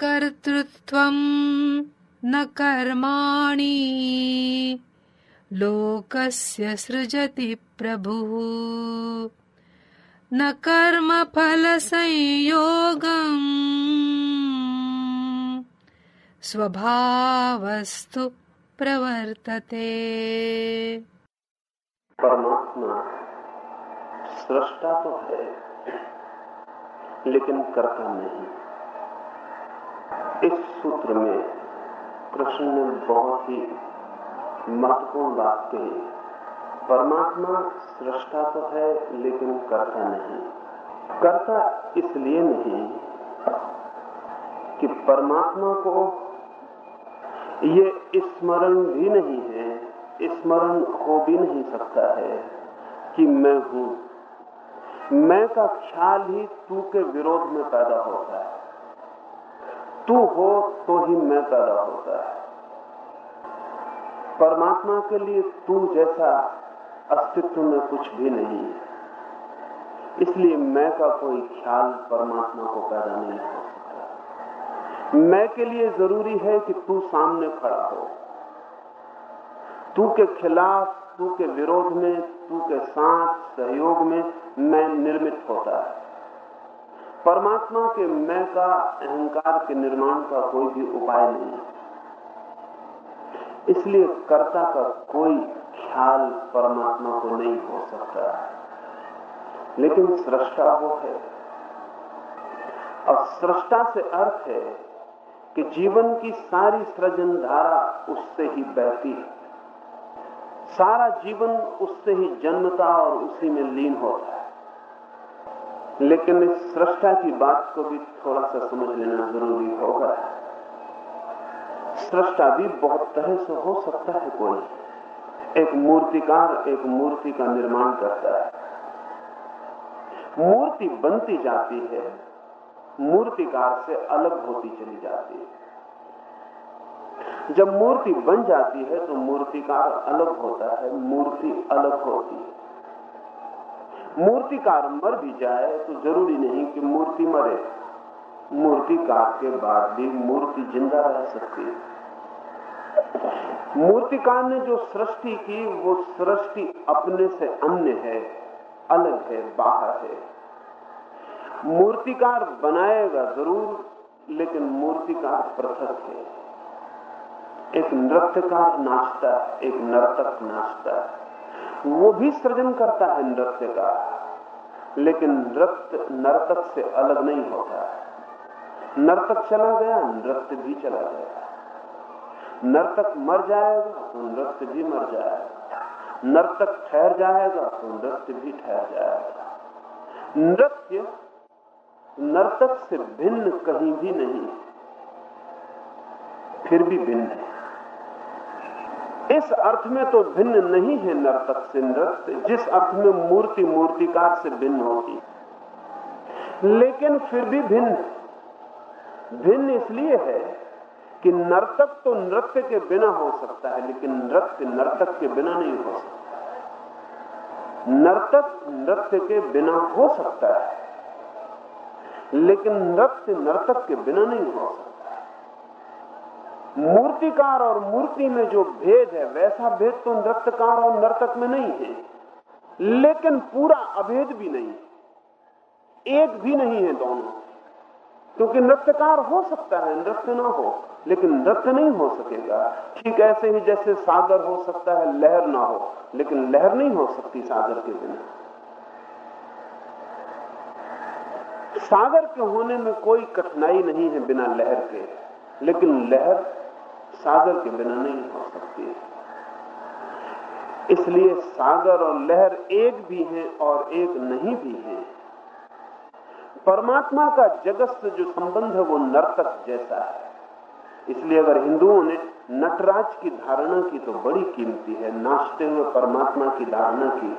कर्तृत्वम् न कर्माणि। लोकस्य सृजति प्रभुः। न कर्मफलसंयोगम्। स्वभावस्तु प्रवर्तते। परमात्मा सृष्टा तो है, लेकिन करता नहीं। इस सूत्र में कृष्ण ने बहुत ही महत्वपूर्ण बात कही। परमात्मा सृष्टा तो है, लेकिन करता नहीं। करता इसलिए नहीं कि परमात्मा को ये स्मरण भी नहीं है, स्मरण हो भी नहीं सकता है कि मैं हूँ। मैं का ख्याल ही तू के विरोध में पैदा होता है। तू हो तो ही मैं पैदा होता है। परमात्मा के लिए तू जैसा अस्तित्व में कुछ भी नहीं है। इसलिए मैं का कोई ख्याल परमात्मा को पैदा नहीं हो सकता। मैं के लिए ज़रूरी है कि तू सामने खड़ा हो। तू के खिलाफ, तू के विरोध में, तू के साथ सहयोग में मैं निर्मित होता है। परमात्मा के मैं का अहंकार के निर्माण का कोई भी उपाय नहीं इसलिए कर्ता का कोई ख्याल परमात्मा को नहीं हो सकता। लेकिन सृष्टा वो है। और सृष्टा से अर्थ है कि जीवन की सारी सृजन धारा उससे ही बहती है। सारा जीवन उससे ही जन्मता और उसी में लीन होता है। लेकिन इस सृष्टा की बात को भी थोड़ा सा समझ लेना ज़रूरी होगा। सृष्टा भी बहुत तरह से हो सकता है कोई। एक मूर्तिकार एक मूर्ति का निर्माण करता है। मूर्ति बनती जाती है, मूर्तिकार से अलग होती चली जाती है। जब मूर्ति बन जाती है तो मूर्तिकार अलग होता है, मूर्ति अलग होती है। मूर्तिकार मर भी जाए तो ज़रूरी नहीं कि मूर्ति मरे। मूर्तिकार के बाद भी मूर्ति ज़िंदा रह सकती है। मूर्तिकार ने जो सृष्टि की, वो सृष्टि अपने से अन्य है, अलग है, बाहर है। मूर्तिकार बनाएगा ज़रूर, लेकिन मूर्तिकार पृथक है। एक नृत्यकार नाचता है, एक नर्तक नाचता है। वो भी सृजन करता है नृत्य का, लेकिन नृत्य नर्तक से अलग नहीं होता नर्तक चला गया, नृत्य भी चला गया। नर्तक मर जाएगा तो नृत्य भी मर जाएगा। नर्तक ठहर जाएगा तो नृत्य भी ठहर जाएगा। नृत्य नर्तक से भिन्न कहीं भी नहीं, फिर भी भिन्न है। इस अर्थ में तो भिन्न नहीं है नर्तक से नृत्य, जिस अर्थ में मूर्ति मूर्तिकार से भिन्न होती लेकिन फिर भी भिन्न। भिन्न इसलिए है कि नर्तक तो नृत्य के बिना हो सकता है, लेकिन नृत्य नर्तक के बिना नहीं हो सकता। नर्तक नृत्य के बिना हो सकता है, लेकिन नृत्य नर्तक के बिना नहीं हो सकता। मूर्तिकार और मूर्ति में जो भेद है, वैसा भेद तो नृत्यकार और नर्तक में नहीं है। लेकिन पूरा अभेद भी नहीं एक भी नहीं है दोनों। क्योंकि नृत्यकार हो सकता है, नृत्य ना हो, लेकिन नृत्य नहीं हो सकेगा। ठीक ऐसे ही जैसे सागर हो सकता है, लहर ना हो, लेकिन लहर नहीं हो सकती सागर के बिना। सागर के होने में कोई कठिनाई नहीं है बिना लहर के। लेकिन लहर सागर के बिना नहीं हो सकती। इसलिए सागर और लहर एक भी है और एक नहीं भी है। परमात्मा का जगत से जो संबंध है वो नर्तक जैसा है। इसलिए अगर हिंदुओं ने नटराज की धारणा की तो बड़ी कीमती है। नाचते हुए परमात्मा की धारणा की।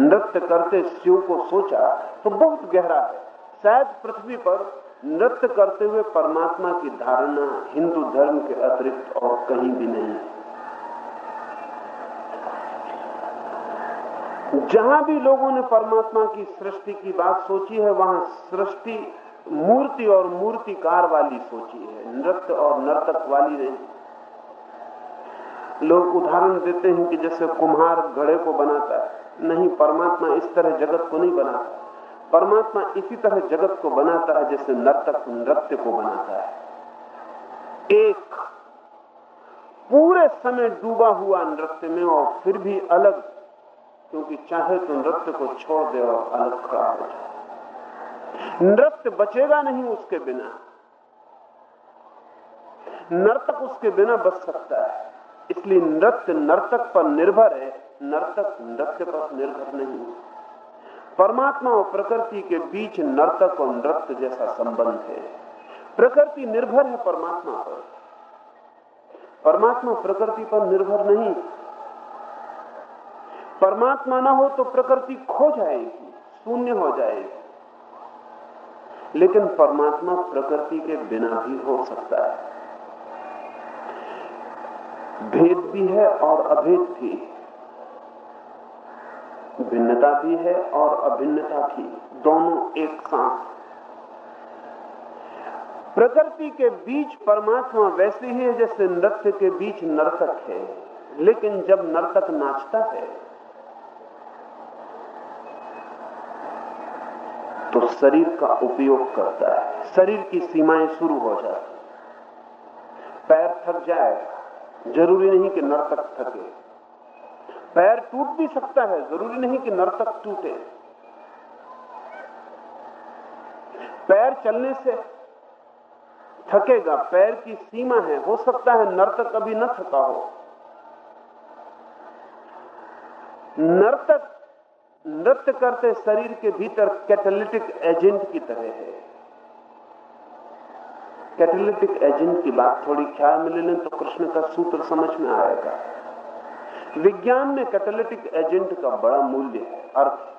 नृत्य करते शिव को सोचा तो बहुत गहरा है। शायद पृथ्वी पर नृत्य करते हुए परमात्मा की धारणा हिंदू धर्म के अतिरिक्त और कहीं भी नहीं। जहाँ भी लोगों ने परमात्मा की सृष्टि की बात सोची है, वहाँ सृष्टि मूर्ति और मूर्तिकार वाली सोची है, नृत्य और नर्तक वाली नहीं। लोग उदाहरण देते हैं कि जैसे कुम्हार घड़े को बनाता है, नहीं, परमात्मा इस तरह जगत को नहीं बनाता। परमात्मा इसी तरह जगत को बनाता है जैसे नर्तक नृत्य को बनाता है। एक पूरे समय डूबा हुआ नृत्य में और फिर भी अलग, क्योंकि चाहे तो नृत्य को छोड़ दे और अलग खड़ा हो जाए। नृत्य बचेगा नहीं उसके बिना। नर्तक उसके बिना बच सकता है। इसलिए नृत्य नर्तक पर निर्भर है, नर्तक नृत्य पर निर्भर नहीं। परमात्मा और प्रकृति के बीच नर्तक और नृत्य जैसा संबंध है। प्रकृति निर्भर है परमात्मा पर। परमात्मा प्रकृति पर निर्भर नहीं। परमात्मा ना हो तो प्रकृति खो जाएगी, शून्य हो जाएगी। लेकिन परमात्मा प्रकृति के बिना भी हो सकता है। भेद भी है और अभेद भी। भिन्नता भी है और अभिन्नता भी, दोनों एक साथ। प्रकृति के बीच परमात्मा वैसे ही है जैसे नृत्य के बीच नर्तक है, लेकिन जब नर्तक नाचता है तो शरीर का उपयोग करता है। शरीर की सीमाएँ शुरू हो जाती पैर थक जाए ज़रूरी नहीं कि नर्तक थके। पैर टूट भी सकता है, ज़रूरी नहीं कि नर्तक टूटे। पैर चलने से थकेगा, पैर की सीमा है, हो सकता है नर्तक अभी न थका हो। नर्तक नृत्य करते शरीर के भीतर कैटलिटिक एजेंट की तरह है। कैटलिटिक एजेंट की बात थोड़ी ख्याल में ले लें तो कृष्ण का सूत्र समझ में आएगा। विज्ञान में कैटलिटिक एजेंट का बड़ा मूल्य है, अर्थ।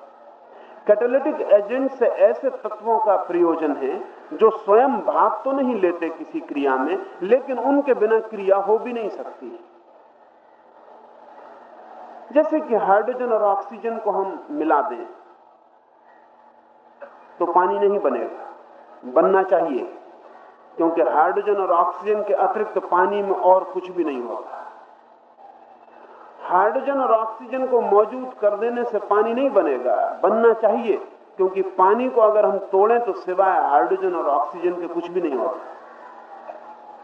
कैटेलिटिक एजेंट से ऐसे तत्वों का प्रयोजन है जो स्वयं भाग तो नहीं लेते किसी क्रिया में, लेकिन उनके बिना क्रिया हो भी नहीं सकती। जैसे कि हाइड्रोजन और ऑक्सीजन को हम मिला दें तो पानी नहीं बनेगा। बनना चाहिए, क्योंकि हाइड्रोजन और ऑक्सीजन के अतिरिक्त तो पानी में और कुछ भी नहीं होता हाइड्रोजन और ऑक्सीजन को मौजूद कर देने से पानी नहीं बनेगा। बनना चाहिए, क्योंकि पानी को अगर हम तोड़ें तो सिवाय हाइड्रोजन और ऑक्सीजन के कुछ भी नहीं होता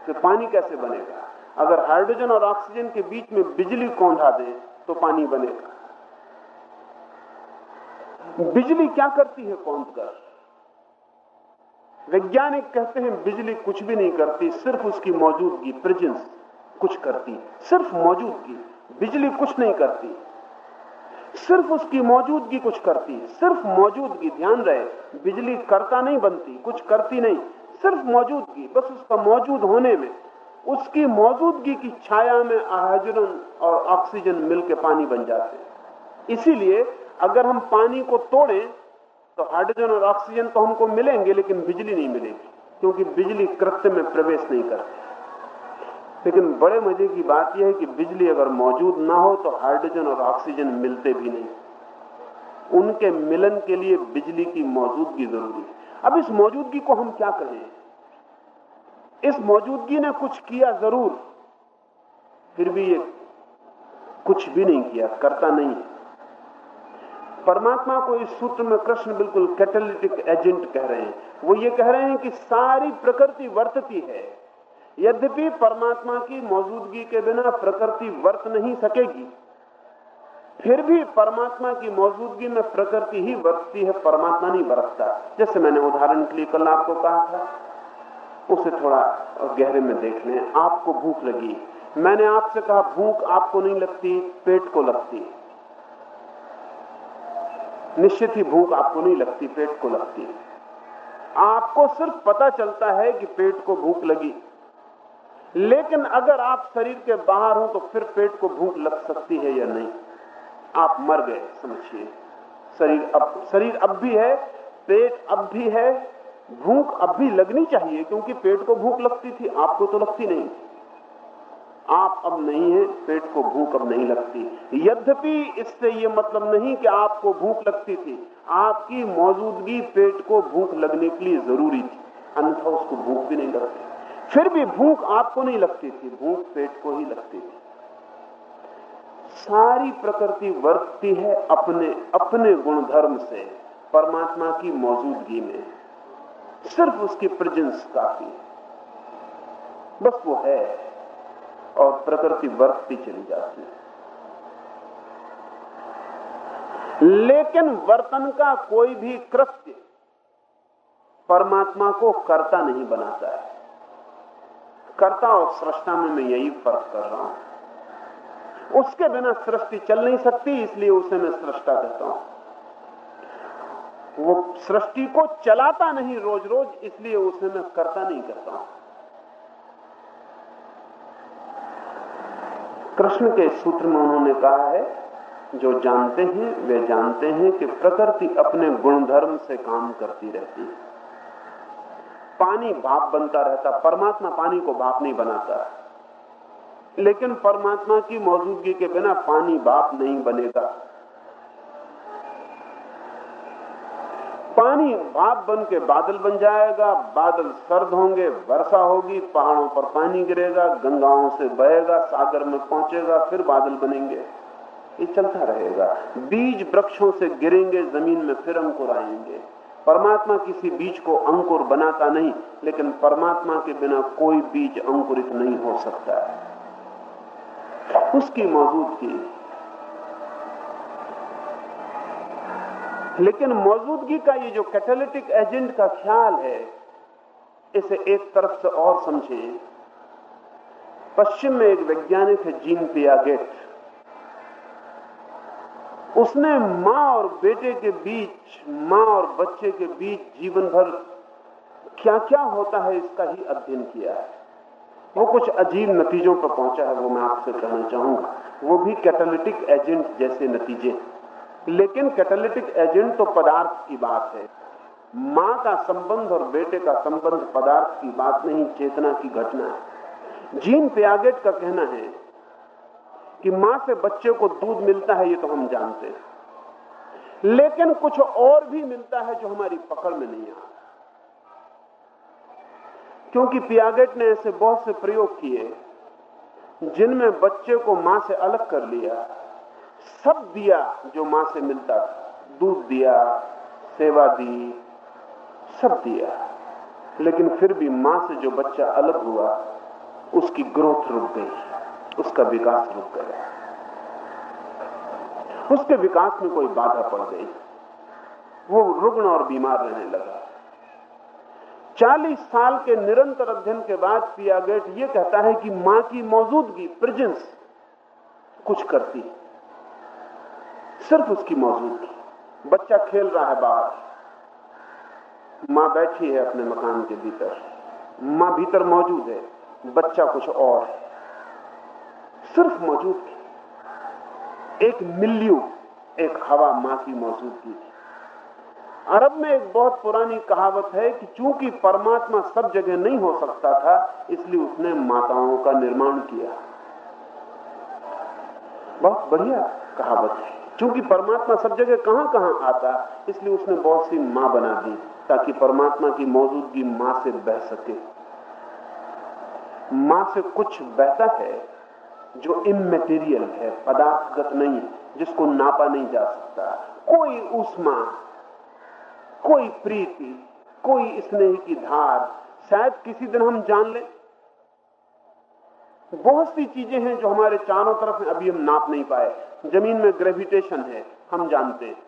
तो पानी कैसे बनेगा? अगर हाइड्रोजन और ऑक्सीजन के बीच में बिजली कौंधा दे तो पानी बनेगा। बिजली क्या करती है कौंध कर वैज्ञानिक कहते हैं, बिजली कुछ भी नहीं करती, सिर्फ़ उसकी मौजूदगी प्रेजेंस कुछ करती सिर्फ़ मौजूदगी। बिजली कुछ नहीं करती। सिर्फ़ उसकी मौजूदगी कुछ करती है। सिर्फ़ मौजूदगी, ध्यान रहे, बिजली करता नहीं बनती, कुछ करती नहीं। सिर्फ़ मौजूदगी, बस उसका मौजूद होने में, उसकी मौजूदगी की छाया में हाइड्रोजन और ऑक्सीजन मिलकर पानी बन जाते हैं। इसीलिए अगर हम पानी को तोड़ें तो हाइड्रोजन और ऑक्सीजन तो हमको मिलेंगे, लेकिन बिजली नहीं मिलेगी, क्योंकि बिजली कृत्य में प्रवेश नहीं करती। लेकिन बड़े मज़े की बात यह है कि बिजली अगर मौजूद ना हो तो हाइड्रोजन और ऑक्सीजन मिलते भी नहीं। उनके मिलन के लिए बिजली की मौजूदगी ज़रूरी है। अब इस मौजूदगी को हम क्या कहें? इस मौजूदगी ने कुछ किया ज़रूर, फिर भी ये कुछ भी नहीं किया, करता नहीं है। परमात्मा को इस सूत्र में कृष्ण बिल्कुल कैटेलिटिक एजेंट कह रहे हैं। वो ये कह रहे हैं कि सारी प्रकृति वर्तती है। यद्यपि परमात्मा की मौजूदगी के बिना प्रकृति वर्त नहीं सकेगी, फिर भी परमात्मा की मौजूदगी में प्रकृति ही वर्तती है, परमात्मा नहीं बरतता जैसे मैंने उदाहरण के लिए कल आपको कहा था, उसे थोड़ा गहरे में देख लें। आपको भूख लगी। मैंने आपसे कहा, भूख आपको नहीं लगती, पेट को लगती। निश्चित ही भूख आपको नहीं लगती, पेट को लगती। आपको सिर्फ़ पता चलता है कि पेट को भूख लगी। लेकिन अगर आप शरीर के बाहर हो तो फिर पेट को भूख लग सकती है या नहीं? आप मर गए, समझिए। शरीर अब शरीर अब भी है, पेट अब भी है, भूख अब भी लगनी चाहिए क्योंकि पेट को भूख लगती थी, आपको तो लगती नहीं। आप अब नहीं है, पेट को भूख अब नहीं लगती। यद्यपि इससे ये मतलब नहीं कि आपको भूख लगती थी, आपकी मौजूदगी पेट को भूख लगने के लिए ज़रूरी थी। अन्यथा उसको भूख भी नहीं लगती। फिर भी भूख आपको नहीं लगती थी, भूख पेट को ही लगती थी। सारी प्रकृति वर्तती है अपने अपने गुणधर्म से, परमात्मा की मौजूदगी में। सिर्फ़ उसकी प्रेजेंस काफ़ी है। बस वो है, और प्रकृति वर्तती चली जाती है। लेकिन वर्तन का कोई भी कृत्य परमात्मा को कर्ता नहीं बनाता है। कर्ता और सृष्टा में मैं यही फ़र्क कर रहा हूँ। उसके बिना सृष्टि चल नहीं सकती, इसलिए उसे मैं सृष्टा कहता हूँ। वो सृष्टि को चलाता नहीं रोज रोज इसलिए उसे मैं करता नहीं करता हूँ। कृष्ण के सूत्र में उन्होंने कहा है, जो जानते हैं, वे जानते हैं कि प्रकृति अपने गुणधर्म से काम करती रहती है। पानी भाप बनता रहता, परमात्मा पानी को भाप नहीं बनाता। लेकिन परमात्मा की मौजूदगी के बिना पानी भाप नहीं बनेगा। पानी भाप बन के बादल बन जाएगा, बादल सर्द होंगे, वर्षा होगी, पहाड़ों पर पानी गिरेगा, गंगाओं से बहेगा, सागर में पहुंचेगा, फिर बादल बनेंगे। ये चलता रहेगा। बीज वृक्षों से गिरेंगे, ज़मीन में फिर अंकुर आएँगे। परमात्मा किसी बीज को अंकुर बनाता नहीं, लेकिन परमात्मा के बिना कोई बीज अंकुरित नहीं हो सकता। है उसकी मौजूदगी। लेकिन मौजूदगी का ये जो कैटलिटिक एजेंट का ख्याल है, इसे एक तरफ़ से और समझें। पश्चिम में एक वैज्ञानिक है, जीन पियागेट। उसने माँ और बेटे के बीच, माँ और बच्चे के बीच जीवन भर क्या क्या होता है इसका ही अध्ययन किया है। वो कुछ अजीब नतीजों पर पहुँचा है, वो मैं आपसे कहना चाहूँगा। वो भी कैटालिटिक एजेंट जैसे नतीजे। लेकिन कैटालिटिक एजेंट तो पदार्थ की बात है। माँ का संबंध और बेटे का संबंध पदार्थ की बात नहीं, चेतना की घटना है। जीन पियागेट का कहना है कि माँ से बच्चे को दूध मिलता है, ये तो हम जानते हैं। लेकिन कुछ और भी मिलता है जो हमारी पकड़ में नहीं आता क्योंकि पियागेट ने ऐसे बहुत से प्रयोग किए, जिनमें बच्चे को माँ से अलग कर लिया। सब दिया जो माँ से मिलता, दूध दिया, सेवा दी, सब दिया। लेकिन फिर भी माँ से जो बच्चा अलग हुआ, उसकी ग्रोथ रुक गई। उसका विकास रुक गया। उसके विकास में कोई बाधा पड़ गई। वो रुग्ण और बीमार रहने लगा। 40 साल के निरंतर अध्ययन के बाद पियागेट ये कहता है कि माँ की मौजूदगी, प्रेजेंस कुछ करती सिर्फ़ उसकी मौजूदगी। बच्चा खेल रहा है बाहर। माँ बैठी है अपने मकान के भीतर। माँ भीतर मौजूद है। बच्चा कुछ और है। सिर्फ़ मौजूद थी। एक मिल्यू एक हवा माँ की मौजूदगी थी। अरब में एक बहुत पुरानी कहावत है कि चूँकि परमात्मा सब जगह नहीं हो सकता था, इसलिए उसने माताओं का निर्माण किया। बहुत बढ़िया कहावत है। क्योंकि परमात्मा सब जगह कहाँ कहाँ आता, इसलिए उसने बहुत सी माँ बना दी, ताकि परमात्मा की मौजूदगी माँ से बह सके। माँ से कुछ बहता है जो इमेटीरियल है, पदार्थगत नहीं है जिसको नापा नहीं जा सकता। कोई उष्मा, कोई प्रीति, कोई स्नेह की धार, शायद किसी दिन हम जान लें। बहुत सी चीज़ें हैं जो हमारे चारों तरफ़ अभी हम नाप नहीं पाए। ज़मीन में ग्रेविटेशन है, हम जानते हैं।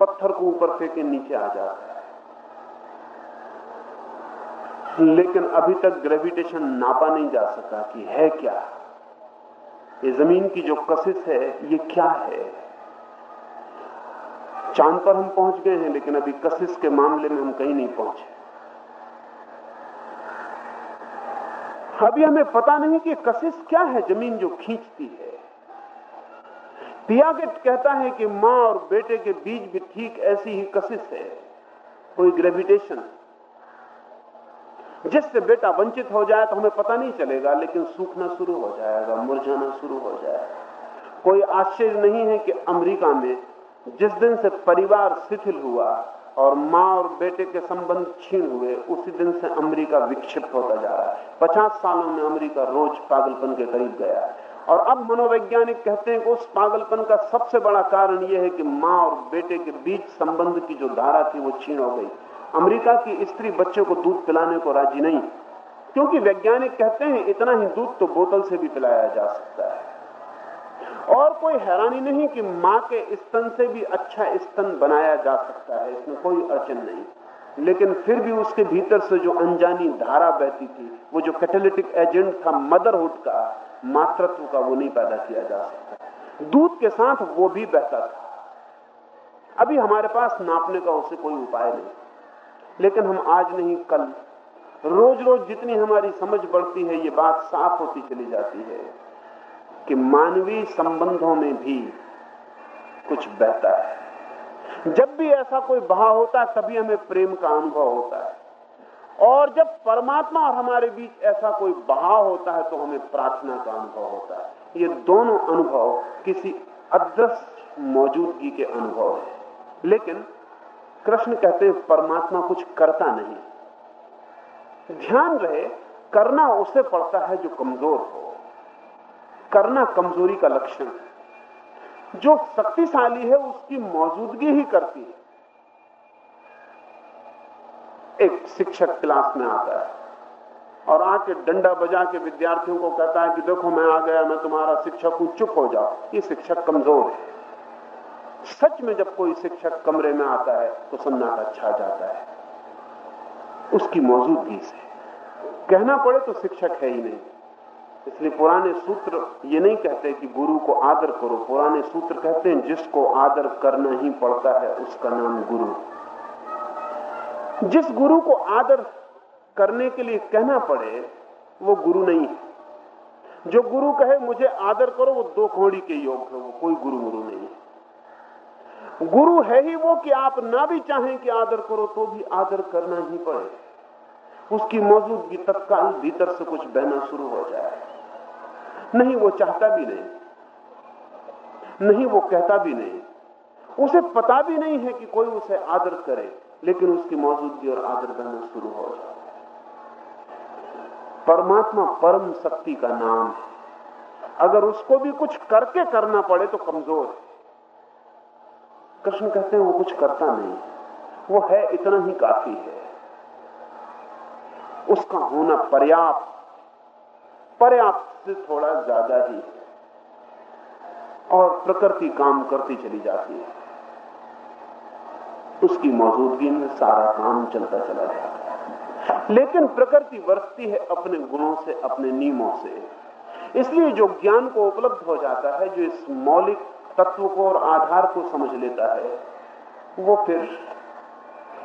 पत्थर को ऊपर फेंके नीचे आ जाता है। लेकिन अभी तक ग्रेविटेशन नापा नहीं जा सका कि है क्या। ये ज़मीन की जो कशिश है, ये क्या है? चाँद पर हम पहुँच गए हैं, लेकिन अभी कशिश के मामले में हम कहीं नहीं पहुँचे। अभी हमें पता नहीं कि कशिश क्या है, ज़मीन जो खींचती है। पियागेट कहता है कि माँ और बेटे के बीच भी ठीक ऐसी ही कशिश है। कोई ग्रेविटेशन जिससे बेटा वंचित हो जाए तो हमें पता नहीं चलेगा, लेकिन सूखना शुरू हो जाएगा, मुरझाना शुरू हो जाएगा। कोई आश्चर्य नहीं है कि अमेरिका में जिस दिन से परिवार शिथिल हुआ और माँ और बेटे के संबंध छीन हुए, उसी दिन से अमेरिका विक्षिप्त होता जा रहा है। पचास सालों में अमेरिका रोज पागलपन के करीब गया और अब मनोवैज्ञानिक कहते हैं कि उस पागलपन का सबसे बड़ा कारण यह है कि माँ और बेटे के बीच संबंध की जो धारा थी वो छीन हो गई। अमेरिका की स्त्री बच्चे को दूध पिलाने को राज़ी नहीं। क्योंकि वैज्ञानिक कहते हैं, इतना ही दूध तो बोतल से भी पिलाया जा सकता है। और कोई हैरानी नहीं कि माँ के स्तन से भी अच्छा स्तन बनाया जा सकता है, इसमें कोई अड़चन नहीं। लेकिन फिर भी उसके भीतर से जो अनजानी धारा बहती थी, वो जो कैटेलिटिक एजेंट था मदरहुड का, मातृत्व का, वो नहीं पैदा किया जा सकता। दूध के साथ वो भी बहता था। अभी हमारे पास नापने का उसे कोई उपाय नहीं। लेकिन हम आज नहीं, कल। रोज रोज जितनी हमारी समझ बढ़ती है, ये बात साफ़ होती चली जाती है कि मानवीय संबंधों में भी कुछ बहता है। जब भी ऐसा कोई बहा होता है, तभी हमें प्रेम का अनुभव होता है। और जब परमात्मा और हमारे बीच ऐसा कोई बहाव होता है तो हमें प्रार्थना का अनुभव होता है। ये दोनों अनुभव किसी अदृश्य मौजूदगी के अनुभव है। लेकिन कृष्ण कहते हैं, परमात्मा कुछ करता नहीं। ध्यान रहे, करना उसे पड़ता है जो कमज़ोर हो। करना कमज़ोरी का लक्षण है। जो शक्तिशाली है, उसकी मौजूदगी ही करती है। एक शिक्षक क्लास में आता है और आके डंडा बजा के विद्यार्थियों को कहता है कि, देखो, मैं आ गया, मैं तुम्हारा शिक्षक हूँ, चुप हो जाओ। ये शिक्षक कमज़ोर है। सच में जब कोई शिक्षक कमरे में आता है तो सन्नाटा छा जाता है। उसकी मौजूदगी से। कहना पड़े तो शिक्षक है ही नहीं। इसलिए पुराने सूत्र ये नहीं कहते कि गुरु को आदर करो। पुराने सूत्र कहते हैं, जिसको आदर करना ही पड़ता है, उसका नाम गुरु। जिस गुरु को आदर करने के लिए कहना पड़े, वो गुरु नहीं है। जो गुरु कहे, मुझे आदर करो, वो दो खोड़ी के योग है, वो कोई गुरु गुरु नहीं है। गुरु है ही वो कि आप ना भी चाहें कि आदर करो तो भी आदर करना ही पड़े। उसकी मौजूदगी तत्काल भीतर से कुछ बहना शुरू हो जाए। नहीं वो चाहता भी नहीं। नहीं वो कहता भी नहीं। उसे पता भी नहीं है कि कोई उसे आदर करे, लेकिन उसकी मौजूदगी और आदर बहना शुरू हो जाए। परमात्मा परम शक्ति का नाम है। अगर उसको भी कुछ करके करना पड़े तो कमज़ोर है। कृष्ण कहते हैं, वो कुछ करता नहीं। वो है इतना ही काफ़ी है। उसका होना पर्याप्त पर्याप्त से थोड़ा ज़्यादा ही और प्रकृति काम करती चली जाती है। उसकी मौजूदगी में सारा काम चलता चला जाता है। लेकिन प्रकृति वर्तती है अपने गुणों से, अपने नियमों से। इसलिए जो ज्ञान को उपलब्ध हो जाता है, जो इस मौलिक तत्व को और आधार को समझ लेता है, वो फिर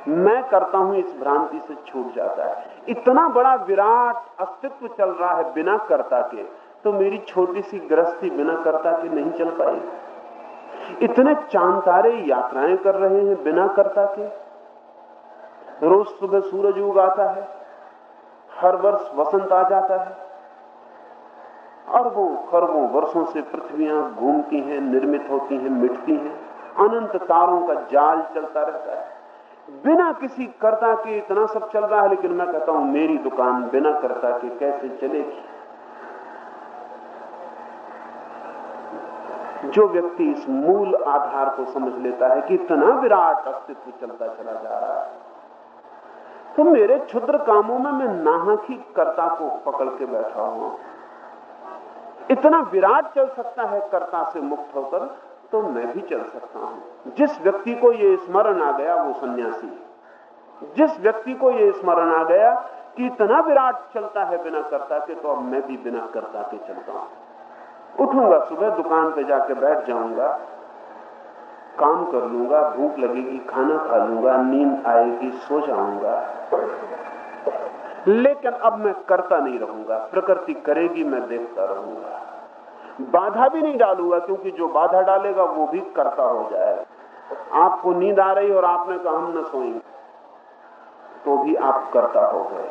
मैं करता हूँ, इस भ्रांति से छूट जाता है। इतना बड़ा विराट अस्तित्व चल रहा है बिना कर्ता के तो मेरी छोटी सी गृहस्थी बिना कर्ता के नहीं चल पाएगी। इतने चाँद तारे यात्राएँ कर रहे हैं बिना कर्ता के। रोज सुबह सूरज उगाता है, हर वर्ष वसंत आ जाता है। अरबों खरबों वर्षों से पृथ्वियाँ घूमती हैं, निर्मित होती हैं, मिटती हैं। अनंत तारों का जाल चलता रहता है। बिना किसी कर्ता के इतना सब चल रहा है, लेकिन मैं कहता हूँ, मेरी दुकान बिना कर्ता के कैसे चलेगी? जो व्यक्ति इस मूल आधार को समझ लेता है कि इतना विराट अस्तित्व चलता चला जा रहा है तो मेरे क्षुद्र कामों में मैं नाहक ही कर्ता को पकड़ के बैठा हुआ इतना विराट चल सकता है कर्ता से मुक्त होकर तो मैं भी चल सकता हूँ। जिस व्यक्ति को यह स्मरण आ गया, वो सन्यासी जिस व्यक्ति को यह स्मरण आ गया कि इतना विराट चलता है बिना करता के तो अब मैं भी बिना करता के चलता हूँ। उठूँगा सुबह, दुकान पे जाके बैठ जाऊँगा, काम कर लूँगा, भूख लगेगी, खाना खा लूँगा, नींद आएगी, सो जाऊँगा। लेकिन अब मैं करता नहीं रहूँगा। प्रकृति करेगी, मैं देखता रहूँगा। बाधा भी नहीं डालूँगा, क्योंकि जो बाधा डालेगा, वो भी करता हो जाएगा आपको नींद आ रही और आपने कहा, हम न सोएँगे। तो भी आप करता हो गए।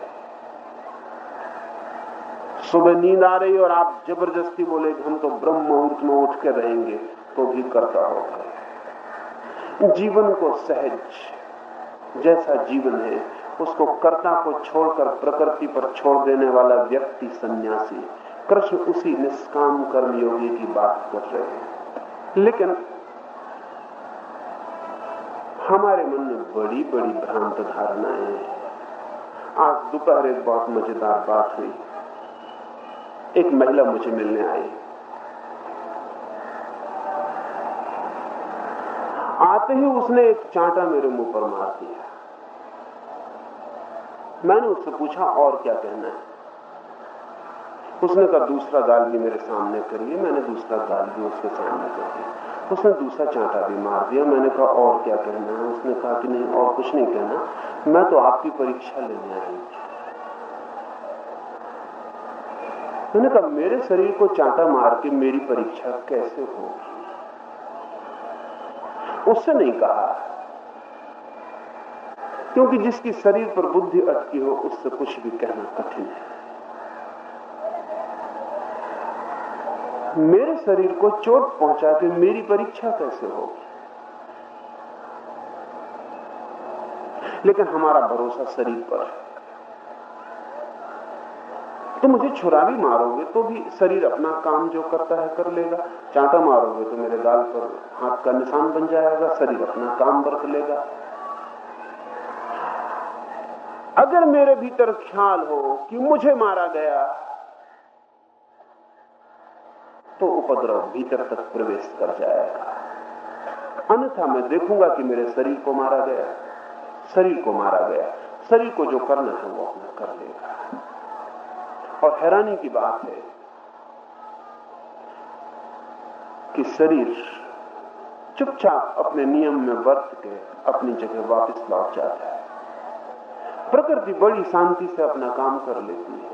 सुबह नींद आ रही और आप ज़बरदस्ती बोले कि हम तो ब्रह्म मुहूर्त में उठ के रहेंगे तो भी करता हो गए। जीवन को सहज, जैसा जीवन है उसको कर्ता को छोड़कर प्रकृति पर छोड़ देने वाला व्यक्ति सन्यासी कृष्ण उसी निष्काम कर्म योगी की बात कर रहे हैं। लेकिन हमारे मन में बड़ी बड़ी भ्रांत धारणाएँ हैं। आज दोपहर एक बहुत मज़ेदार बात हुई। एक महिला मुझे मिलने आई। आते ही उसने एक चांटा मेरे मुँह पर मार दिया। मैंने उससे पूछा, और क्या कहना है? उसने कहा, दूसरा गाल भी मेरे सामने करिए मैंने दूसरा गाल भी उसके सामने कर दिया। उसने दूसरा चांटा भी मार दिया। मैंने कहा, और क्या कहना है? उसने कहा कि, नहीं, और कुछ नहीं कहना। मैं तो आपकी परीक्षा लेने आई थी मैंने कहा, मेरे शरीर को चांटा मार के मेरी परीक्षा कैसे होगी? उससे नहीं कहा। क्योंकि जिसकी शरीर पर बुद्धि अटकी हो, उससे कुछ भी कहना कठिन है। मेरे शरीर को चोट पहुँचा के मेरी परीक्षा कैसे होगी? लेकिन हमारा भरोसा शरीर पर है। तो मुझे छुरा भी मारोगे तो भी शरीर अपना काम जो करता है कर लेगा। चांटा मारोगे तो मेरे गाल पर हाथ का निशान बन जाएगा, शरीर अपना काम बरत लेगा। अगर मेरे भीतर ख्याल हो कि मुझे मारा गया तो उपद्रव भीतर तक प्रवेश कर जाएगा। अन्यथा मैं देखूँगा कि मेरे शरीर को मारा गया, शरीर को मारा गया, शरीर को जो करना है वो अपना कर लेगा। और हैरानी की बात है कि शरीर चुपचाप अपने नियम में वर्त के अपनी जगह वापस लौट जाता है। प्रकृति बड़ी शांति से अपना काम कर लेती है।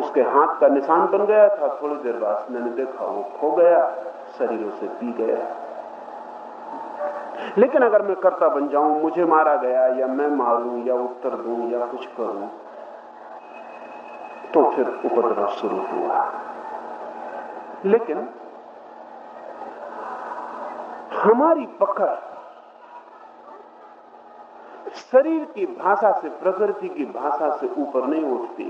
उसके हाथ का निशान बन गया था, थोड़ी देर बाद मैंने देखा वो खो गया, शरीर उसे पी गया। लेकिन अगर मैं करता बन जाऊँ, मुझे मारा गया, या मैं मारूं, या उत्तर दूँ, या कुछ करूँ तो फिर उपद्रव शुरू हुआ। लेकिन हमारी पकड़ शरीर की भाषा से, प्रकृति की भाषा से ऊपर नहीं उठती।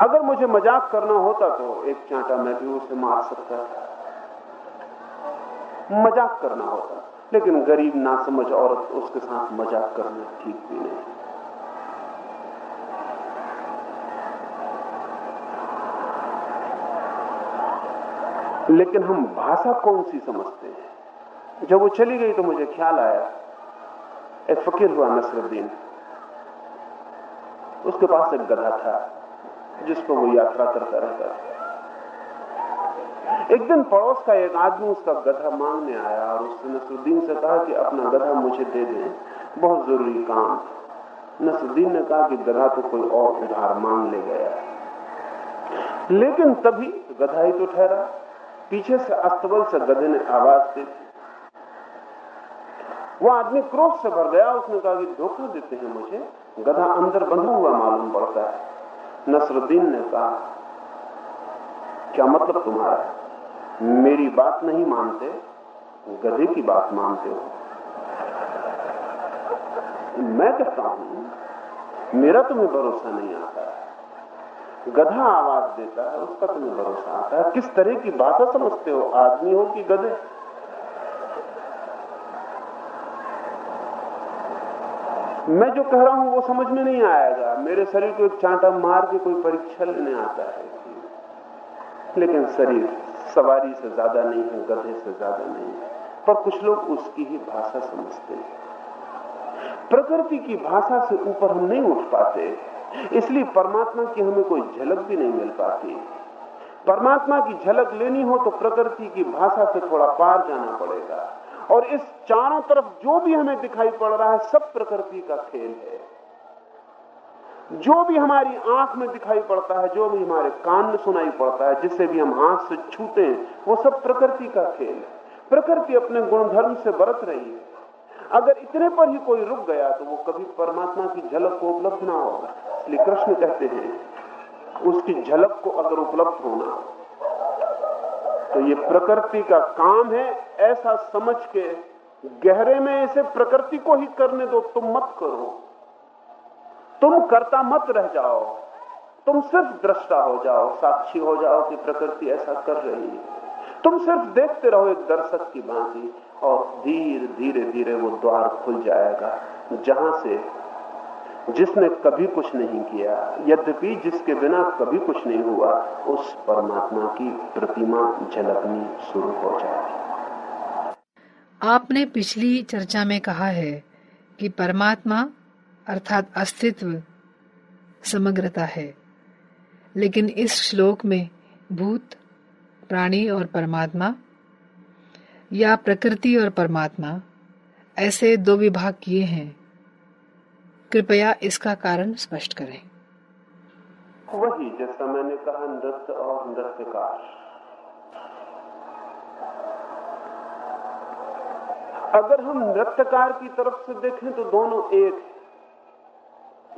अगर मुझे मज़ाक करना होता तो एक चांटा मैं भी उसे मार सकता। मज़ाक करना होता, लेकिन गरीब ना समझ औरत उसके साथ मज़ाक करना ठीक भी नहीं। लेकिन हम भाषा कौन सी समझते हैं? जब वो चली गई तो मुझे ख्याल आया, एक फकीर हुआ नसरुद्दीन। उसके पास एक गधा था, जिस पर वो यात्रा करता रहता था। एक दिन पड़ोस का एक आदमी उसका गधा मांगने आया और उसने नसरुद्दीन से कहा कि अपना गधा मुझे दे दे, बहुत ज़रूरी काम नसरुद्दीन ने कहा कि गधा तो कोई और उधार मांग ले गया लेकिन तभी गधा ही तो ठहरा। पीछे से अस्तबल से गधे ने आवाज़ दी। वो आदमी क्रोध से भर गया, उसने कहा कि धोखा देते हैं मुझे। गधा अंदर बंधा हुआ मालूम पड़ता है। नसरुद्दीन ने कहा, क्या मतलब तुम्हारा? मेरी बात नहीं मानते, गधे की बात मानते हो। मैं कहता हूँ, मेरा तुम्हें भरोसा नहीं आता। गधा आवाज़ देता है, उसका तुम्हें भरोसा आता है। किस तरह की भाषा समझते हो? आदमी हो कि गधे? मैं जो कह रहा हूँ वो समझ में नहीं आएगा। मेरे शरीर को एक चांटा मार के कोई परीक्षा लेने आता है। लेकिन शरीर सवारी से ज़्यादा नहीं है, गधे से ज़्यादा नहीं है। पर कुछ लोग उसकी ही भाषा समझते हैं। प्रकृति की भाषा से ऊपर हम नहीं उठ पाते। इसलिए परमात्मा की हमें कोई झलक भी नहीं मिल पाती। परमात्मा की झलक लेनी हो तो प्रकृति की भाषा से थोड़ा पार जाना पड़ेगा। और इस चारों तरफ़ जो भी हमें दिखाई पड़ रहा है, सब प्रकृति का खेल है। जो भी हमारी आँख में दिखाई पड़ता है, जो भी हमारे कान में सुनाई पड़ता है, जिसे भी हम हाथ से छूते हैं, वो सब प्रकृति का खेल है। प्रकृति अपने गुणधर्म से बरत रही है। अगर इतने पर ही कोई रुक गया तो वो कभी परमात्मा की झलक को उपलब्ध ना होगा। इसलिए कृष्ण कहते हैं, उसकी झलक को अगर उपलब्ध होना तो ये प्रकृति का काम है, ऐसा समझ के गहरे में इसे प्रकृति को ही करने दो, तुम मत करो। तुम करता मत रह जाओ। तुम सिर्फ़ दृष्टा हो जाओ, साक्षी हो जाओ कि प्रकृति ऐसा कर रही है। तुम सिर्फ़ देखते रहो एक दर्शक की भांति और धीरे धीरे धीरे वो द्वार खुल जाएगा, जहाँ से जिसने कभी कुछ नहीं किया, यद्यपि जिसके बिना कभी कुछ नहीं हुआ, उस परमात्मा की प्रतिमा झलकनी शुरू हो जाएगी। आपने पिछली चर्चा में कहा है कि परमात्मा अर्थात अस्तित्व समग्रता है, लेकिन इस श्लोक में भूत, प्राणी और परमात्मा या प्रकृति और परमात्मा ऐसे दो विभाग किए हैं कृपया इसका कारण स्पष्ट करें। वही जैसा मैंने कहा, नृत्य और नृत्यकार। अगर हम नृत्यकार की तरफ़ से देखें तो दोनों एक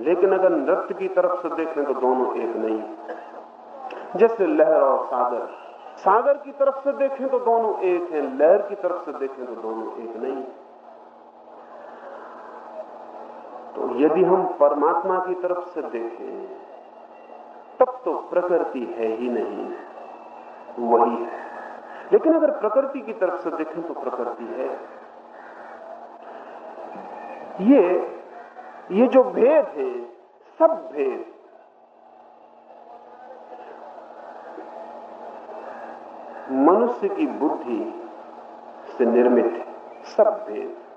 लेकिन अगर नृत्य की तरफ़ से देखें तो दोनों एक नहीं जैसे लहर और सागर। सागर की तरफ़ से देखें तो दोनों एक हैं, लहर की तरफ़ से देखें तो दोनों एक नहीं तो यदि हम परमात्मा की तरफ़ से देखें, तब तो प्रकृति है ही नहीं। वही है। लेकिन अगर प्रकृति की तरफ़ से देखें तो प्रकृति है। ये ये जो भेद है, सब भेद। मनुष्य की बुद्धि से निर्मित है, सब भेद।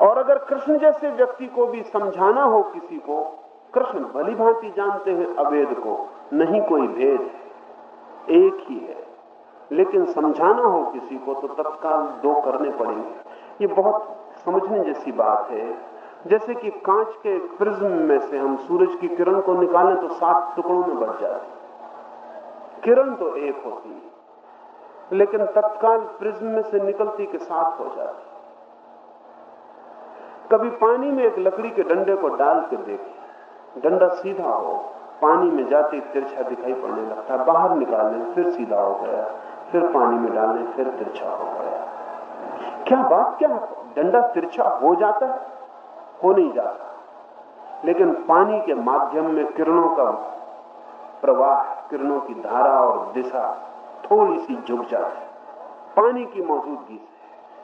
और अगर कृष्ण जैसे व्यक्ति को भी समझाना हो किसी को, कृष्ण भली भांति जानते हैं अवेद को, नहीं कोई भेद, एक ही है। लेकिन समझाना हो किसी को तो तत्काल दो करने पड़ेंगे। ये बहुत समझने जैसी बात है। जैसे कि कांच के प्रिज्म में से हम सूरज की किरण को निकालें तो सात टुकड़ों में बच जाती किरण तो एक होती है, लेकिन तत्काल प्रिज्म में से निकलती के साथ हो जाती कभी पानी में एक लकड़ी के डंडे को डाल के देखें। डंडा सीधा हो, पानी में जाते तिरछा दिखाई पड़ने लगता है बाहर निकालें फिर सीधा हो गया, फिर पानी में डालें फिर तिरछा हो गया। क्या बात, क्या डंडा तिरछा हो जाता है? हो नहीं जाता। लेकिन पानी के माध्यम में किरणों का प्रवाह, किरणों की धारा और दिशा थोड़ी सी झुक जाती। पानी की मौजूदगी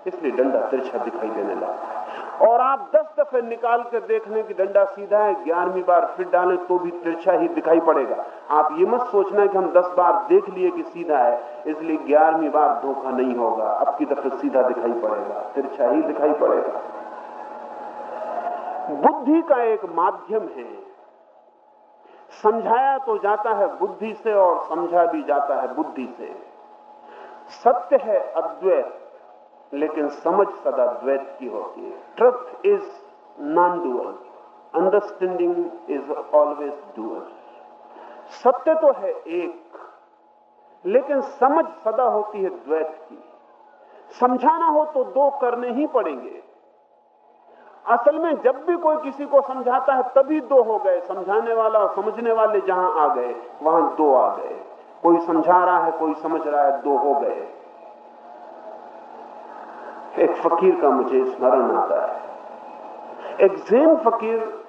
से इसलिए डंडा तिरछा दिखाई देने लगता है। और आप दस दफे निकाल कर देख लें कि डंडा सीधा है, ग्यारहवीं बार फिर डालें तो भी तिरछा ही दिखाई पड़ेगा। आप ये मत सोचना कि हम दस बार देख लिए कि सीधा है, इसलिए ग्यारहवीं बार धोखा नहीं होगा। अब की दफे सीधा दिखाई पड़ेगा, तिरछा ही दिखाई पड़ेगा। बुद्धि का एक माध्यम है। समझाया तो जाता है बुद्धि से और समझा भी जाता है बुद्धि से। सत्य है अद्वैत। लेकिन समझ सदा द्वैत की होती है। Truth is non dual understanding is always dual सत्य तो है एक, लेकिन समझ सदा होती है द्वैत की। समझाना हो तो दो करने ही पड़ेंगे। असल में जब भी कोई किसी को समझाता है, तभी दो हो गए। समझाने वाला और समझने वाले जहाँ आ गए, वहाँ दो आ गए। कोई समझा रहा है, कोई समझ रहा है, दो हो गए। एक फकीर का मुझे स्मरण आता है। एक जैन फकीर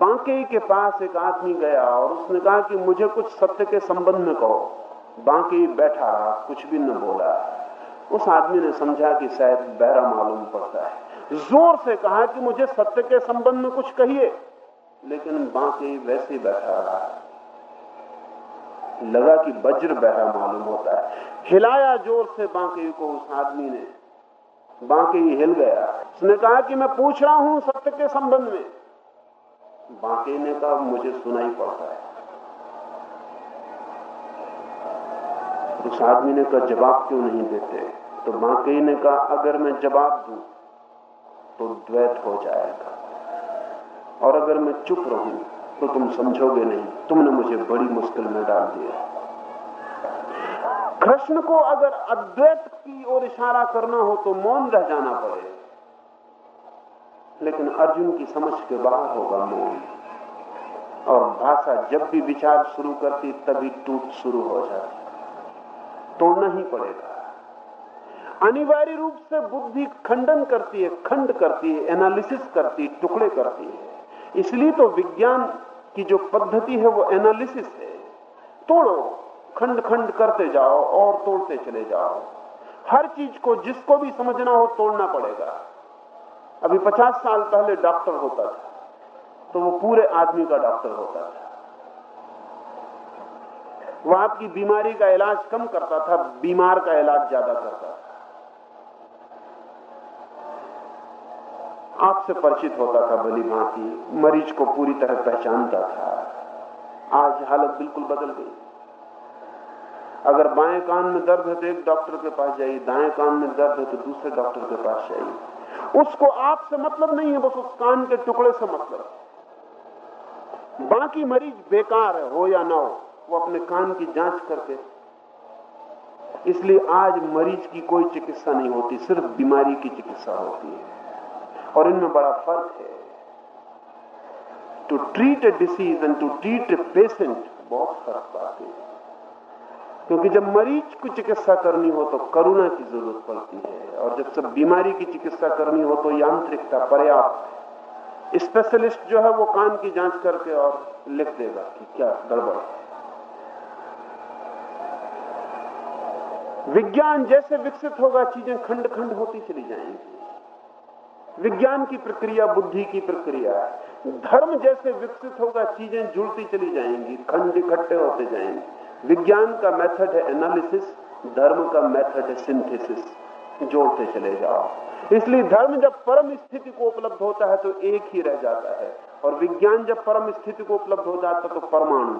बांके के पास एक आदमी गया और उसने कहा कि मुझे कुछ सत्य के संबंध में कहो। बांके बैठा रहा कुछ भी न बोला। उस आदमी ने समझा कि शायद बहरा मालूम पड़ता है। ज़ोर से कहा कि मुझे सत्य के संबंध में कुछ कहिए। लेकिन बांके वैसे बैठा रहा। लगा कि वज्र बहरा मालूम होता है। हिलाया ज़ोर से बांके को उस आदमी ने। बांके हिल गया। उसने कहा कि मैं पूछ रहा हूँ सत्य के संबंध में। बांके ने कहा, मुझे सुनाई पड़ता है। उस आदमी ने कहा, जवाब क्यों नहीं देते? तो बांके ने कहा, अगर मैं जवाब दू तो द्वैत हो जाएगा। और अगर मैं चुप रहूँ तो तुम समझोगे नहीं। तुमने मुझे बड़ी मुश्किल में डाल दिया। कृष्ण को अगर अद्वैत की ओर इशारा करना हो तो मौन रह जाना पड़े लेकिन अर्जुन की समझ के बाहर होगा मौन। और भाषा जब भी विचार शुरू करती, तभी टूट शुरू हो जाती। तोड़ना ही पड़ेगा। अनिवार्य रूप से बुद्धि खंडन करती है, खंड करती है एनालिसिस करती है, टुकड़े करती है। इसलिए तो विज्ञान की जो पद्धति है वो एनालिसिस है। तोड़ो। खंड खंड करते जाओ और तोड़ते चले जाओ। हर चीज़ को जिसको भी समझना हो तोड़ना पड़ेगा। अभी पचास साल पहले डॉक्टर होता था तो वो पूरे आदमी का डॉक्टर होता था। वो आपकी बीमारी का इलाज कम करता था, बीमार का इलाज ज़्यादा करता था। आपसे परिचित होता था भली भांति, मरीज़ को पूरी तरह पहचानता था। आज हालत बिल्कुल बदल गई। अगर बाएँ कान में दर्द है तो एक डॉक्टर के पास जाइए, दाएँ कान में दर्द है तो दूसरे डॉक्टर के पास जाइए। उसको आपसे मतलब नहीं है, बस उस कान के टुकड़े से मतलब बाकी मरीज़ बेकार है, हो या ना हो, वो अपने कान की जाँच करके। इसलिए आज मरीज़ की कोई चिकित्सा नहीं होती, सिर्फ़ बीमारी की चिकित्सा होती है। और इनमें बड़ा फ़र्क है। To treat a disease and to treat a patient बहुत फ़र्क पाते हैं। क्योंकि जब मरीज़ को चिकित्सा करनी हो तो करुणा की ज़रूरत पड़ती है और जब सब बीमारी की चिकित्सा करनी हो तो यांत्रिकता पर्याप्त स्पेशलिस्ट जो है वो कान की जाँच करके और लिख देगा कि क्या गड़बड़ विज्ञान जैसे विकसित होगा, चीज़ें खंड खंड होती चली जाएँगी। विज्ञान की प्रक्रिया, बुद्धि की प्रक्रिया, धर्म जैसे विकसित होगा, चीज़ें जुड़ती चली जाएँगी, खंड इकट्ठे होते जाएँगे। विज्ञान का मेथड है एनालिसिस धर्म का मेथड है सिंथेसिस जोड़ते चले जाओ। इसलिए धर्म जब परम स्थिति को उपलब्ध होता है तो एक ही रह जाता है। और विज्ञान जब परम स्थिति को उपलब्ध हो जाता है तो परमाणु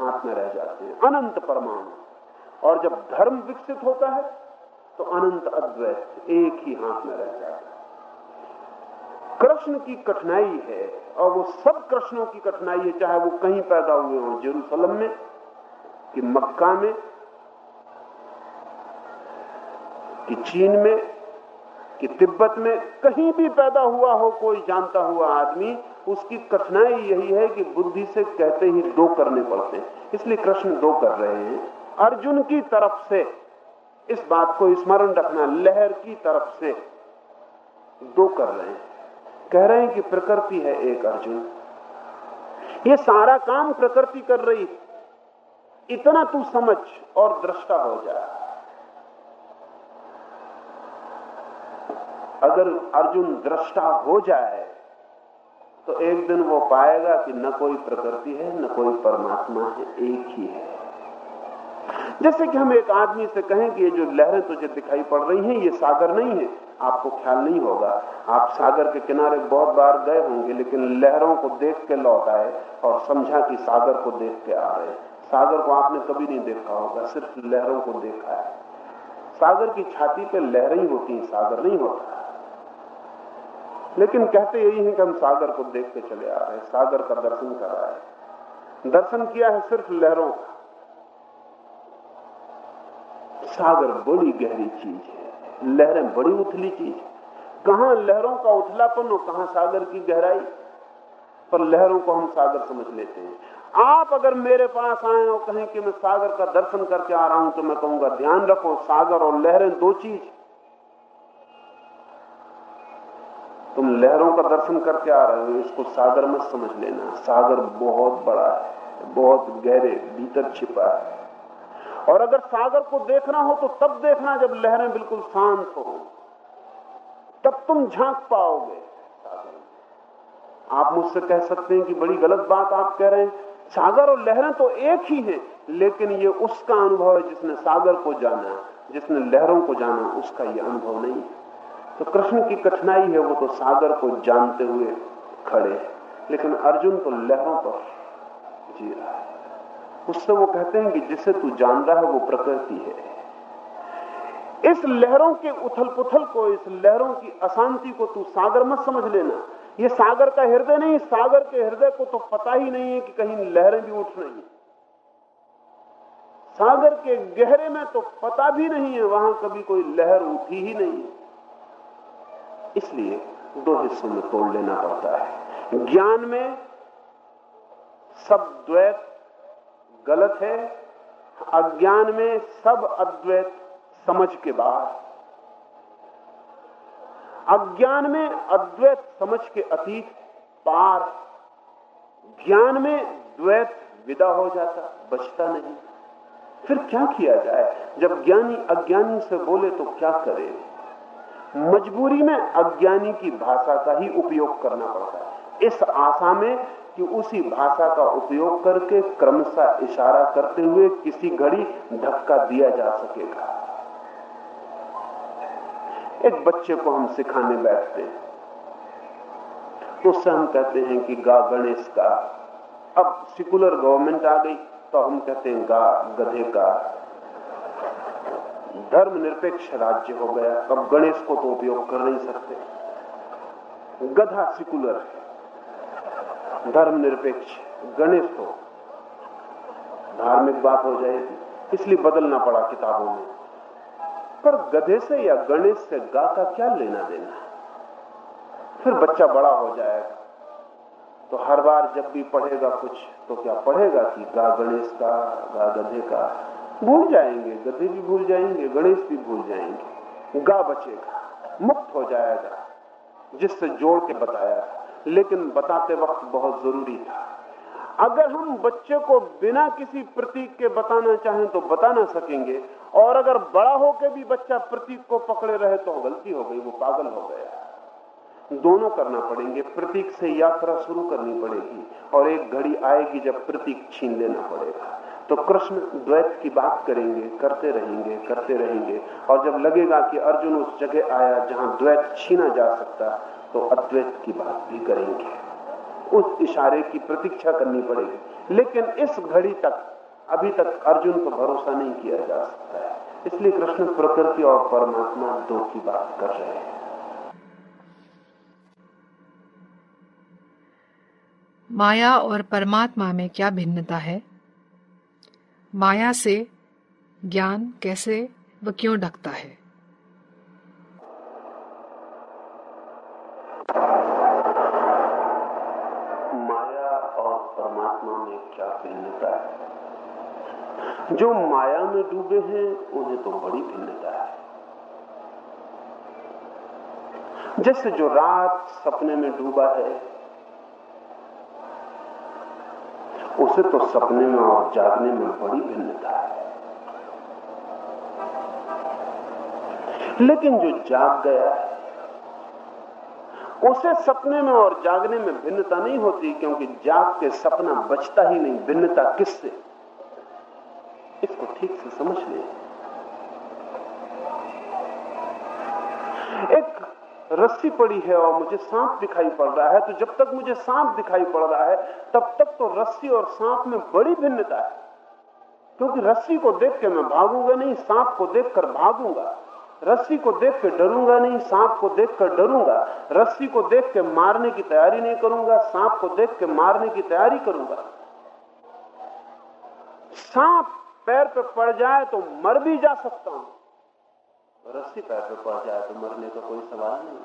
हाथ में रह जाते हैं। अनंत परमाणु। और जब धर्म विकसित होता है तो अनंत अद्वैत एक ही हाथ में रह जाता है। कृष्ण की कठिनाई है, और वो सब कृष्णों की कठिनाई है, चाहे वो कहीं पैदा हुए हो, जेरूसलम में कि मक्का में, कि चीन में, कि तिब्बत में कहीं भी पैदा हुआ हो, कोई जानता हुआ आदमी, उसकी कठिनाई यही है कि बुद्धि से कहते ही दो करने पड़ते हैं। इसलिए कृष्ण दो कर रहे हैं। अर्जुन की तरफ़ से, इस बात को स्मरण रखना, लहर की तरफ़ से दो कर रहे हैं। कह रहे हैं कि प्रकृति है एक अर्जुन। ये सारा काम प्रकृति कर रही है। इतना तू समझ और दृष्टा हो जाए अगर अर्जुन दृष्टा हो जाए तो एक दिन वो पाएगा कि न कोई प्रकृति है, न कोई परमात्मा है, एक ही है। जैसे कि हम एक आदमी से कहें कि ये जो लहरें तुझे दिखाई पड़ रही हैं, ये सागर नहीं है। आपको ख्याल नहीं होगा। आप सागर के किनारे बहुत बार गए होंगे, लेकिन लहरों को देख के लौट आए और समझा कि सागर को देख के आ रहे सागर को आपने कभी नहीं देखा होगा, सिर्फ़ लहरों को देखा है। सागर की छाती पे लहरें ही होती हैं, सागर नहीं होता लेकिन कहते यही है कि हम सागर को देख के चले आ रहे हैं, सागर का दर्शन कर रहा है। दर्शन किया है सिर्फ़ लहरों का। सागर बड़ी गहरी चीज़ है, लहरें बड़ी उथली चीज़ है। कहा लहरों का उथलापन और कहा सागर की गहराई? पर लहरों को हम सागर समझ लेते हैं। आप अगर मेरे पास आए और कहें कि मैं सागर का दर्शन करके आ रहा हूँ तो मैं कहूँगा, ध्यान रखो, सागर और लहरें दो चीज़ तुम लहरों का दर्शन करके आ रहे हो, इसको सागर मत समझ लेना। सागर बहुत बड़ा है, बहुत गहरे, भीतर छिपा है। और अगर सागर को देखना हो तो तब देखना जब लहरें बिल्कुल शांत हो। तब तुम झाँक पाओगे। आप मुझसे कह सकते हैं कि बड़ी गलत बात आप कह रहे हैं। सागर और लहरें तो एक ही हैं, लेकिन ये उसका अनुभव है जिसने सागर को जाना, जिसने लहरों को जाना, उसका ये अनुभव नहीं तो कृष्ण की कठिनाई है, वो तो सागर को जानते हुए खड़े हैं। लेकिन अर्जुन तो लहरों पर जी रहा है। उससे वो कहते हैं कि जिसे तू जान रहा है, वो प्रकृति है। इस लहरों के उथल पुथल को, इस लहरों की अशांति को तू सागर मत समझ लेना। ये सागर का हृदय नहीं, सागर के हृदय को तो पता ही नहीं है कि कहीं लहरें भी उठ रही हैं। सागर के गहरे में तो पता भी नहीं है, वहाँ कभी कोई लहर उठी ही नहीं है। इसलिए दो हिस्सों में तोड़ लेना पड़ता है। ज्ञान में सब द्वैत गलत है, अज्ञान में सब अद्वैत समझ के बाहर। अज्ञान में अद्वैत समझ के अतीत पार। ज्ञान में द्वैत विदा हो जाता, बचता नहीं। फिर क्या किया जाए? जब ज्ञानी अज्ञानी से बोले तो क्या करे? मजबूरी में अज्ञानी की भाषा का ही उपयोग करना पड़ता है। इस आशा में कि उसी भाषा का उपयोग करके क्रमशः इशारा करते हुए किसी घड़ी धक्का दिया जा सकेगा। एक बच्चे को हम सिखाने बैठते हैं। तो उससे हम कहते हैं कि गा गणेश का। अब सिकुलर गवर्नमेंट आ गई तो हम कहते हैं गा गधे का। धर्म निरपेक्ष राज्य हो गया। अब गणेश को तो उपयोग कर नहीं सकते। गधा सिकुलर है। धर्म निरपेक्ष गणेश तो धार्मिक बात हो जाएगी, इसलिए बदलना पड़ा किताबों में। पर गधे से या गणेश से गा का क्या लेना देना? फिर बच्चा बड़ा हो जाएगा। तो हर बार जब भी पढ़ेगा कुछ तो क्या पढ़ेगा कि गा गणेश का, गा गधे का? भूल जाएँगे, गधे भी भूल जाएँगे, गणेश भी भूल जाएँगे। गा बचेगा, मुक्त हो जाएगा। जिससे जोड़ के बताया लेकिन बताते वक्त बहुत ज़रूरी था। अगर हम बच्चे को बिना किसी प्रतीक के बताना चाहें तो बता ना सकेंगे और अगर बड़ा होकर भी बच्चा प्रतीक को पकड़े रहे तो गलती हो गई, वो पागल हो गया। दोनों करना पड़ेंगे, प्रतीक से यात्रा शुरू करनी पड़ेगी और एक घड़ी आएगी जब प्रतीक छीन लेना पड़ेगा। तो कृष्ण द्वैत की बात करेंगे, करते रहेंगे करते रहेंगे और जब लगेगा कि अर्जुन उस जगह आया जहाँ द्वैत छीना जा सकता तो अद्वैत की बात भी करेंगे। उस इशारे की प्रतीक्षा करनी पड़ेगी। लेकिन इस घड़ी तक अभी तक अर्जुन को भरोसा नहीं किया जा सकता है। इसलिए कृष्ण प्रकृति और परमात्मा दो की बात कर रहे हैं। माया और परमात्मा में क्या भिन्नता है? माया से ज्ञान कैसे व क्यों ढकता है माया और परमात्मा में क्या भिन्नता जो माया में डूबे हैं, उन्हें तो बड़ी भिन्नता है। जैसे जो रात सपने में डूबा है, उसे तो सपने में और जागने में बड़ी भिन्नता है। लेकिन जो जाग गया है, उसे सपने में और जागने में भिन्नता नहीं होती, क्योंकि जाग के सपना बचता ही नहीं। भिन्नता किससे? इसको ठीक से समझ ले। एक रस्सी पड़ी है और मुझे सांप दिखाई पड़ रहा है। तो जब तक मुझे सांप दिखाई पड़ रहा है, तब तक तो रस्सी और सांप में बड़ी भिन्नता है। क्योंकि रस्सी को देख के मैं भागूँगा नहीं, सांप को देखकर भागूँगा। रस्सी को देख के डरूँगा नहीं, सांप को देख कर डरूँगा। रस्सी को देख के मारने की तैयारी नहीं करूँगा, सांप को देख के मारने की तैयारी करूँगा। सांप पैर पे पड़ जाए तो मर भी जा सकता हूँ। रस्सी पैर पे पड़ जाए तो मरने का कोई सवाल नहीं।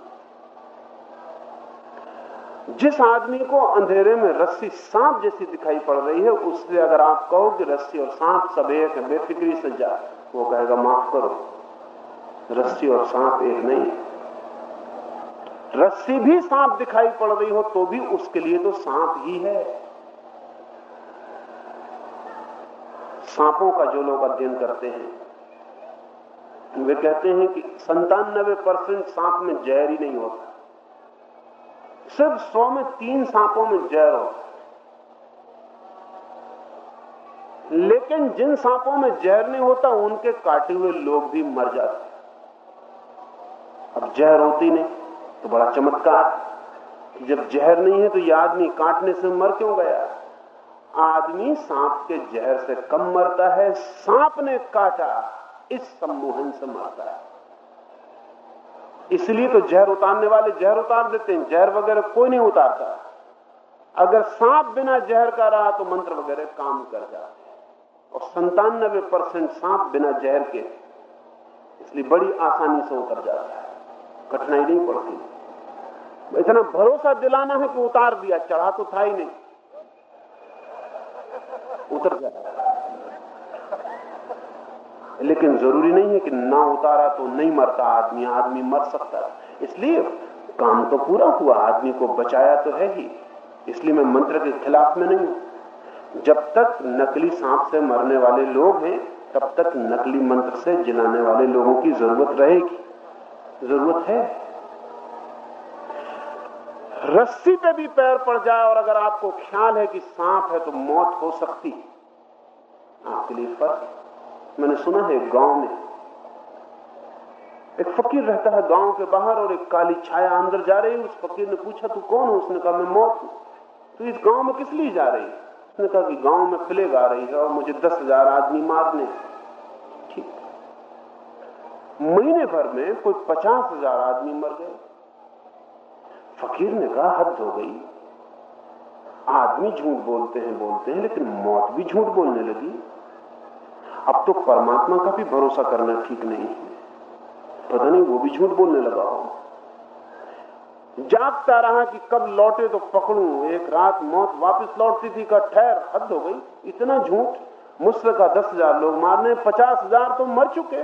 जिस आदमी को अंधेरे में रस्सी सांप जैसी दिखाई पड़ रही है उससे अगर आप कहो कि रस्सी और सांप सब एक है बेफिक्री से जा। वो कहेगा माफ़ करो। रस्सी और सांप एक नहीं। रस्सी भी सांप दिखाई पड़ रही हो तो भी उसके लिए तो सांप ही है। सांपों का जो लोग अध्ययन करते हैं, वे कहते हैं कि संतानबे परसेंट सांप में जहर ही नहीं होता। सिर्फ़ सौ में तीन सांपों में जहर होता लेकिन जिन सांपों में जहर नहीं होता, उनके काटे हुए लोग भी मर जाते अब जहर होती नहीं तो बड़ा चमत्कार। जब जहर नहीं है तो यह आदमी काटने से मर क्यों गया? आदमी सांप के जहर से कम मरता है, सांप ने काटा, इस सम्मोहन से मरता है। इसलिए तो जहर उतारने वाले जहर उतार देते हैं, जहर वगैरह कोई नहीं उतारता। अगर सांप बिना जहर का रहा तो मंत्र वगैरह काम कर जाते और संतानबे परसेंट सांप बिना जहर के, इसलिए बड़ी आसानी से उतर जाता है। कठिनाई नहीं पड़ती। इतना भरोसा दिलाना है कि उतार दिया, चढ़ा तो था ही नहीं। उतर जाए लेकिन ज़रूरी नहीं है कि ना उतारा तो नहीं मरता आदमी आदमी मर सकता इसलिए काम तो पूरा हुआ, आदमी को बचाया तो है ही। इसलिए मैं मंत्र के खिलाफ में नहीं हूँ। जब तक नकली सांप से मरने वाले लोग हैं, तब तक नकली मंत्र से जिलाने वाले लोगों की ज़रूरत रहेगी। ज़रूरत है। रस्सी पे भी पैर पड़ जाए और अगर आपको ख्याल है कि सांप है तो मौत हो सकती है। आपके लिए फ़र्क मैंने सुना है गाँव में एक फकीर रहता है गाँव के बाहर और एक काली छाया अंदर जा रही है। उस फकीर ने पूछा, तू कौन है? उसने कहा, मैं मौत हूँ। तो इस गाँव में किस लिए जा रही है? उसने कहा कि गाँव में प्लेग आ रही है और मुझे दस हज़ार आदमी मारने ठीक। महीने भर में कोई पचास हज़ार आदमी मर गए। फकीर ने कहा हद हो गई। आदमी झूठ बोलते हैं बोलते हैं, लेकिन मौत भी झूठ बोलने लगी। अब तो परमात्मा का भी भरोसा करना ठीक नहीं है। पता नहीं, वो भी झूठ बोलने लगा हो। जागता रहा कि कब लौटे तो पकड़ू। एक रात मौत वापस लौटती थी, का ठहर हद हो गई। इतना झूठ मुझसे का दस हज़ार लोग मारने, पचास हज़ार तो मर चुके।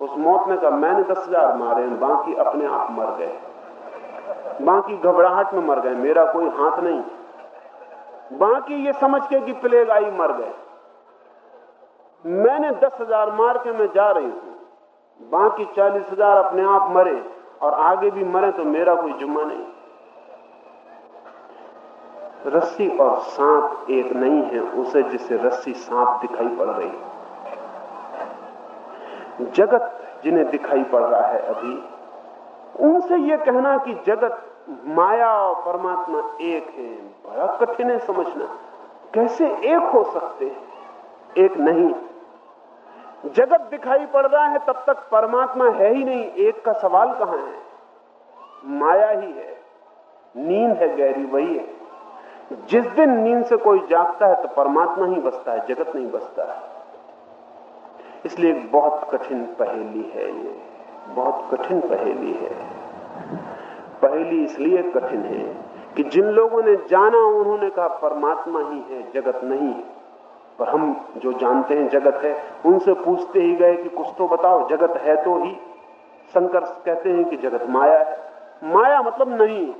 उस मौत ने कहा, मैंने दस हज़ार मारे बाकी अपने आप मर गए बाकी घबराहट में मर गए, मेरा कोई हाथ नहीं। बाकी ये समझ के कि प्लेग आई, मर गए। मैंने दस हज़ार मार के मैं जा रही हूँ। बाकी चालीस हज़ार अपने आप मरे और आगे भी मरे तो मेरा कोई जुम्मा नहीं। रस्सी और सांप एक नहीं है, उसे जिसे रस्सी सांप दिखाई पड़ रही जगत जिन्हें दिखाई पड़ रहा है अभी, उनसे यह कहना कि जगत माया और परमात्मा एक है, बड़ा कठिन है समझना। कैसे एक हो सकते हैं? एक नहीं। जगत दिखाई पड़ रहा है, तब तक परमात्मा है ही नहीं। एक का सवाल कहाँ है? माया ही है। नींद है, गहरी, वही है। जिस दिन नींद से कोई जागता है तो परमात्मा ही बसता है, जगत नहीं बसता। है इसलिए बहुत कठिन पहेली है ये। बहुत कठिन पहेली है। पहेली इसलिए कठिन है कि जिन लोगों ने जाना, उन्होंने कहा, परमात्मा ही है, जगत नहीं पर हम जो जानते हैं जगत है, उनसे पूछते ही गए कि कुछ तो बताओ, जगत है तो ही। शंकर कहते हैं कि जगत माया है। माया मतलब नहीं।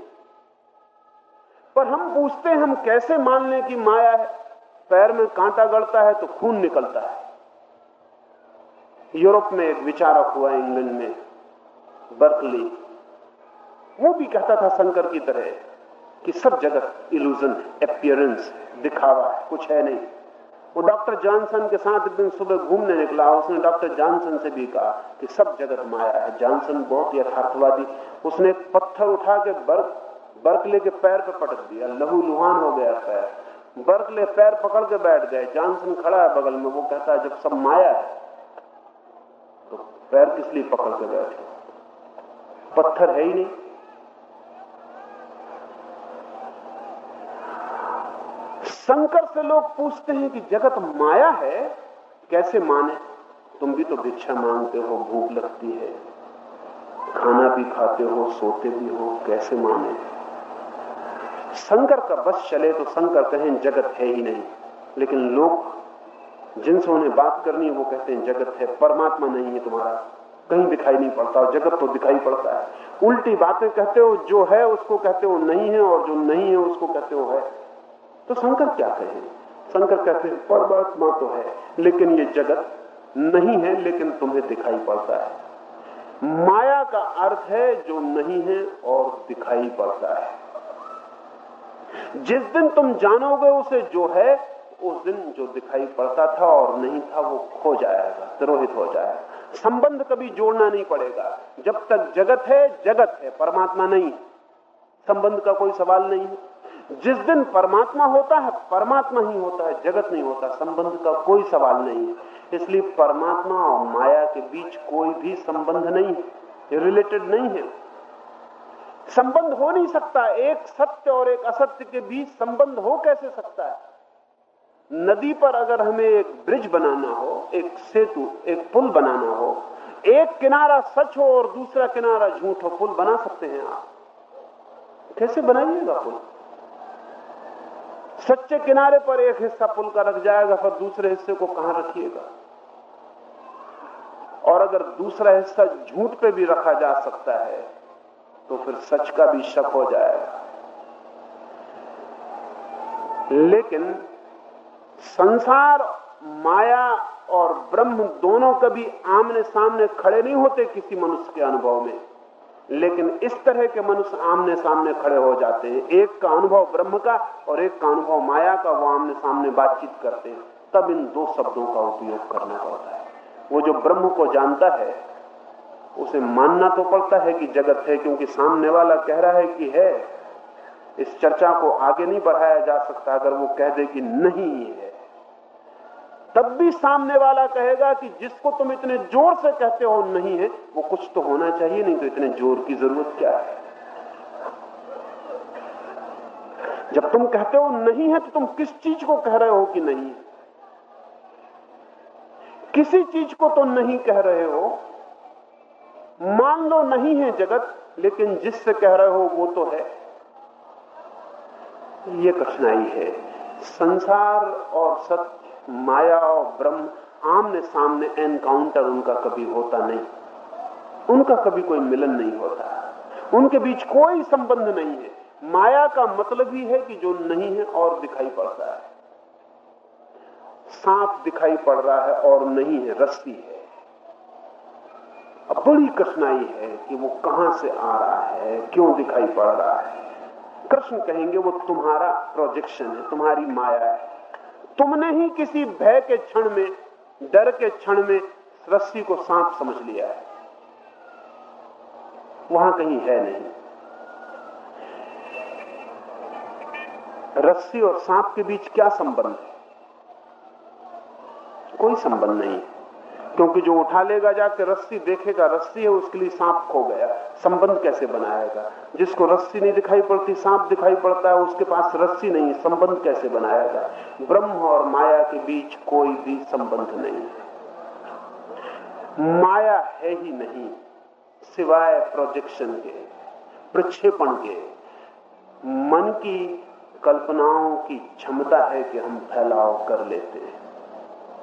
पर हम पूछते हैं, हम कैसे मान लें कि माया है? पैर में कांटा गड़ता है तो खून निकलता है। यूरोप में एक विचारक हुआ, इंग्लैंड में, बर्कली। वो भी कहता था शंकर की तरह कि सब जगत इल्यूजन अपियरेंस दिखावा है, कुछ है नहीं। वो डॉक्टर जॉनसन के साथ एक दिन सुबह घूमने निकला। उसने डॉक्टर जॉनसन से भी कहा कि सब जगत माया है। जॉनसन बहुत यथार्थवादी। उसने एक पत्थर उठा के बर्क बर्कले के पैर पर पटक दिया। लहू लुहान हो गया पैर। बर्कले पैर पकड़ के बैठ गए। जॉनसन खड़ा है बगल में। वो कहता है, जब सब माया है तो पैर किस लिए पकड़ के बैठे पत्थर है ही नहीं। शंकर से लोग पूछते हैं कि जगत माया है, कैसे माने? तुम भी तो भिक्षा मांगते हो, भूख लगती है। खाना भी खाते हो, सोते भी हो, कैसे माने? शंकर का बस चले तो शंकर कहें, जगत है ही नहीं। लेकिन लोग जिनसे उन्हें बात करनी है, वो कहते हैं, जगत है, परमात्मा नहीं है तुम्हारा। कहीं दिखाई नहीं पड़ता और जगत तो दिखाई पड़ता है। उल्टी बातें कहते हो, जो है उसको कहते हो, नहीं है, और जो नहीं है उसको कहते हो, है। तो शंकर क्या कहे? शंकर कहते हैं परमात्मा तो है, लेकिन ये जगत नहीं है, लेकिन तुम्हें दिखाई पड़ता है। माया का अर्थ है जो नहीं है और दिखाई पड़ता है। जिस दिन तुम जानोगे उसे जो है, उस दिन जो दिखाई पड़ता था और नहीं था, वो खो जाएगा, तिरोहित हो जाएगा। संबंध कभी जोड़ना नहीं पड़ेगा। जब तक जगत है जगत है, परमात्मा नहीं संबंध का कोई सवाल नहीं है। जिस दिन परमात्मा होता है, परमात्मा ही होता है, जगत नहीं होता, संबंध का कोई सवाल नहीं है। इसलिए परमात्मा और माया के बीच कोई भी संबंध नहीं है रिलेटेड नहीं है। संबंध हो नहीं सकता, एक सत्य और एक असत्य के बीच संबंध हो कैसे सकता है? नदी पर अगर हमें एक ब्रिज बनाना हो, एक सेतु, एक पुल बनाना हो, एक किनारा सच हो और दूसरा किनारा झूठ हो, पुल बना सकते हैं आप। कैसे बनाइएगा पुल? सच्चे किनारे पर एक हिस्सा पुल का रख जाएगा, फिर दूसरे हिस्से को कहाँ रखिएगा? और अगर दूसरा हिस्सा झूठ पे भी रखा जा सकता है तो फिर सच का भी शक हो जाएगा। लेकिन संसार, माया और ब्रह्म दोनों कभी आमने सामने खड़े नहीं होते किसी मनुष्य के अनुभव में। लेकिन इस तरह के मनुष्य आमने सामने खड़े हो जाते हैं। एक का अनुभव ब्रह्म का और एक का अनुभव माया का, वो आमने सामने बातचीत करते हैं। तब इन दो शब्दों का उपयोग करना पड़ता है। वो जो ब्रह्म को जानता है, उसे मानना तो पड़ता है कि जगत है, क्योंकि सामने वाला कह रहा है कि है। इस चर्चा को आगे नहीं बढ़ाया जा सकता, अगर वो कह दे कि नहीं है। तब भी सामने वाला कहेगा कि जिसको तुम इतने ज़ोर से कहते हो नहीं है, वो कुछ तो होना चाहिए, नहीं तो इतने ज़ोर की ज़रूरत क्या है? जब तुम कहते हो नहीं है तो तुम किस चीज़ को कह रहे हो कि नहीं है? किसी चीज़ को तो नहीं कह रहे हो। मान लो नहीं है जगत, लेकिन जिससे कह रहे हो वो तो है। ये कठिनाई है। संसार और सत्य माया और ब्रह्म आमने सामने एनकाउंटर उनका कभी होता नहीं। उनका कभी कोई मिलन नहीं होता। उनके बीच कोई संबंध नहीं है। माया का मतलब ही है कि जो नहीं है और दिखाई पड़ता है। सांप दिखाई पड़ रहा है और नहीं है, रस्सी है। अब बड़ी कठिनाई है कि वो कहाँ से आ रहा है, क्यों दिखाई पड़ रहा है। कृष्ण कहेंगे, वो तुम्हारा प्रोजेक्शन है, तुम्हारी माया है। तुमने ही किसी भय के क्षण में, डर के क्षण में रस्सी को सांप समझ लिया है। वहाँ कहीं है नहीं। रस्सी और सांप के बीच क्या संबंध है? कोई संबंध नहीं क्योंकि जो उठा लेगा जाके रस्सी, देखेगा रस्सी है, उसके लिए सांप खो गया। संबंध कैसे बनाएगा? जिसको रस्सी नहीं दिखाई पड़ती, सांप दिखाई पड़ता है, उसके पास रस्सी नहीं, संबंध कैसे बनाएगा? ब्रह्म और माया के बीच कोई भी संबंध नहीं। माया है ही नहीं, सिवाय प्रोजेक्शन के, प्रक्षेपण के। मन की कल्पनाओं की क्षमता है कि हम फैलाव कर लेते हैं।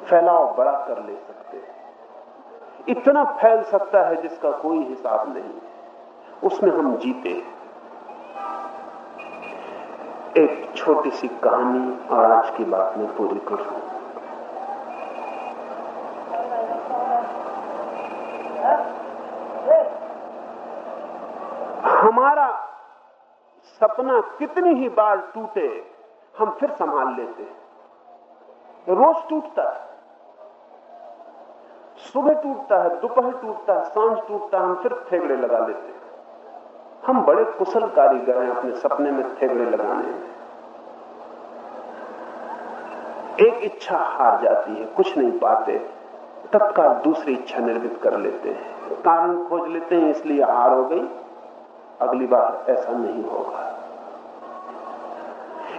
फैलाव बड़ा कर ले सकते हैं। इतना फैल सकता है जिसका कोई हिसाब नहीं। उसमें हम जीते। एक छोटी सी कहानी और आज की बात में पूरी करूँ। हमारा सपना कितनी ही बार टूटे, हम फिर संभाल लेते हैं। रोज टूटता है। सुबह टूटता है, दोपहर टूटता है, साँझ टूटता है, हम फिर थेगड़े लगा लेते हैं। हम बड़े कुशल कारीगर हैं अपने सपने में थेगड़े लगाने। में एक इच्छा हार जाती है, कुछ नहीं पाते। तत्काल दूसरी इच्छा निर्मित कर लेते हैं। कारण खोज लेते हैं, इसलिए हार हो गई। अगली बार ऐसा नहीं होगा।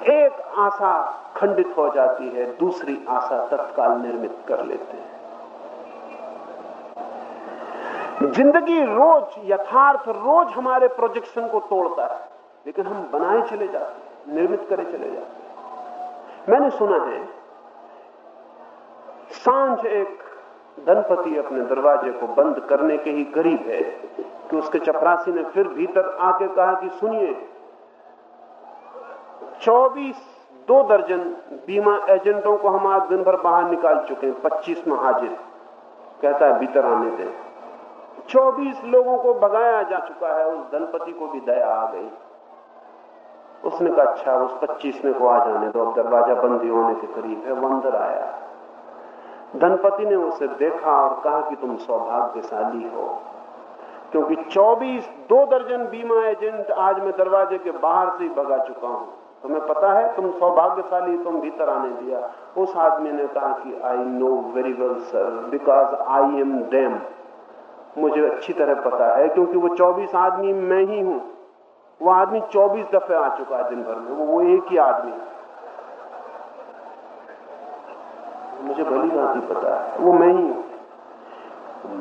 एक आशा खंडित हो जाती है, दूसरी आशा तत्काल निर्मित कर लेते हैं। ज़िंदगी रोज, यथार्थ रोज हमारे प्रोजेक्शन को तोड़ता है लेकिन हम बनाए चले जाते निर्मित करे चले जाते मैंने सुना है, साँझ एक धनपति अपने दरवाजे को बंद करने के ही करीब है कि उसके चपरासी ने फिर भीतर आके कहा कि सुनिए 24 दो दर्जन बीमा एजेंटों को हम आज दिन भर बाहर निकाल चुके हैं 25 में हाजिर कहता है, भीतर आने दें। 24 लोगों को भगाया जा चुका है। उस धनपति को भी दया आ गई। उसने कहा अच्छा उस 25वें को आ जाने दो। अब दरवाज़ा बंद ही होने के करीब है, वो अंदर आया। धनपति ने उसे देखा और कहा कि तुम सौभाग्यशाली हो। क्योंकि 24 दो दर्जन बीमा एजेंट आज मैं दरवाजे के बाहर से ही भगा चुका हूँ। तुम्हें पता है, तुम सौभाग्यशाली तुम भीतर आने दिया। उस आदमी ने कहा कि I know very well sir because I am damn मुझे अच्छी तरह पता है क्योंकि वो 24 आदमी मैं ही हूँ। वो आदमी 24 दफे आ चुका है दिन भर में वो, एक ही आदमी मुझे भली भांति पता है वो मैं ही हूँ।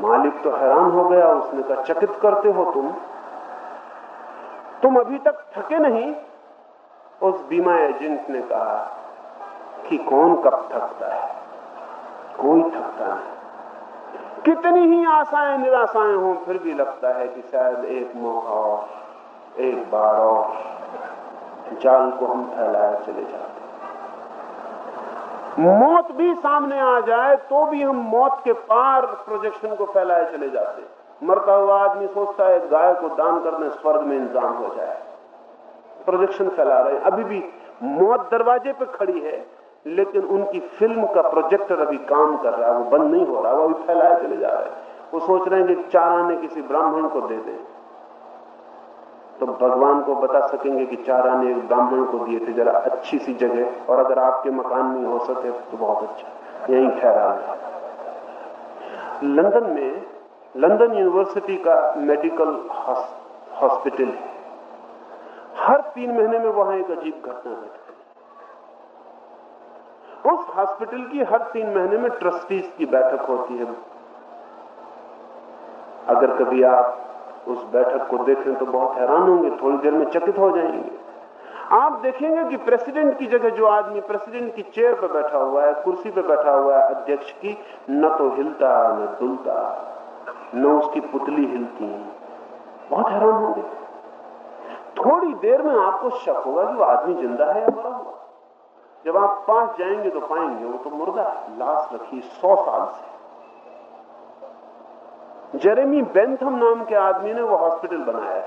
मालिक तो हैरान हो गया उसने कहा चकित करते हो तुम? तुम अभी तक थके नहीं? उस बीमा एजेंट ने कहा कि कौन कब थकता है? कोई थकता नहीं। कितनी ही आशाएँ, निराशाएँ हों, फिर भी लगता है कि शायद एक मौका और, एक बार और जाल को हम फैलाए चले जाते मौत भी सामने आ जाए तो भी हम मौत के पार प्रोजेक्शन को फैलाए चले जाते मरता हुआ आदमी सोचता है गाय को दान करने स्वर्ग में इंतज़ाम हो जाए। प्रोजेक्शन फैला रहे हैं। अभी भी मौत दरवाजे पे खड़ी है लेकिन उनकी फ़िल्म का प्रोजेक्टर अभी काम कर रहा है, वो बंद नहीं हो रहा, वो अभी फैलाए चले जा रहे हैं। वो सोच रहे हैं कि चार आने किसी ब्राह्मण को दे दें। तो भगवान को बता सकेंगे कि चार आने एक ब्राह्मण को दिए थे, जरा अच्छी सी जगह, और अगर आपके मकान में हो सके तो बहुत अच्छा। यही ठहरा लंदन में, लंदन यूनिवर्सिटी का मेडिकल हॉस्पिटल है। हर तीन महीने में वहाँ एक अजीब घटना घटती उस हॉस्पिटल की हर तीन महीने में ट्रस्टीज की बैठक होती है। अगर कभी आप उस बैठक को देखें तो बहुत हैरान होंगे, थोड़ी देर में चकित हो जाएँगे। आप देखेंगे कि प्रेसिडेंट की जगह जो आदमी प्रेसिडेंट की चेयर पर बैठा हुआ है, कुर्सी पर बैठा हुआ है, अध्यक्ष की, न तो हिलता, न डुलता, न उसकी पुतली हिलती। बहुत हैरान होंगे। थोड़ी देर में आपको शक होगा कि वो आदमी ज़िंदा है या मरा हुआ। जब आप पास जाएँगे तो पाएँगे, वो तो मुर्दा लाश रखी सौ साल से। जेरेमी बेंथम नाम के आदमी ने वो हॉस्पिटल बनाया।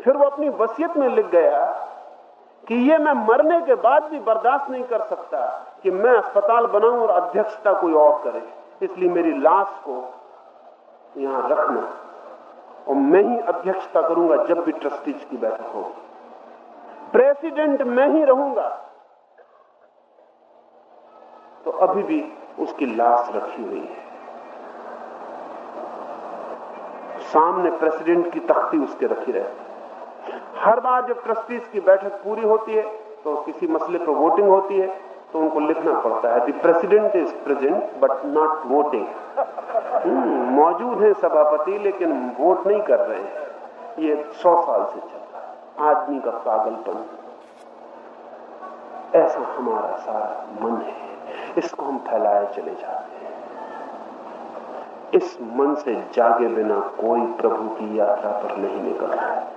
फिर वो अपनी वसीयत में लिख गया कि ये मैं मरने के बाद भी बर्दाश्त नहीं कर सकता कि मैं अस्पताल बनाऊँ और अध्यक्षता कोई और करे। इसलिए मेरी लाश को यहाँ रखना और मैं ही अध्यक्षता करूँगा जब भी ट्रस्टीज की बैठक होगी। प्रेसिडेंट मैं ही रहूँगा। तो अभी भी उसकी लाश रखी हुई है। सामने प्रेसिडेंट की तख्ती उसके रखी रहती हर बार जब ट्रस्टीज की बैठक पूरी होती है तो किसी मसले पर वोटिंग होती है तो उनको लिखना पड़ता है the president is present but not voting मौजूद है सभापति, लेकिन वोट नहीं कर रहे हैं। ये सौ साल से चल आदमी का पागलपन। ऐसा हमारा सारा मन है। इसको हम फैलाए चले जाते हैं। इस मन से जागे बिना कोई प्रभु की यात्रा पर नहीं निकलता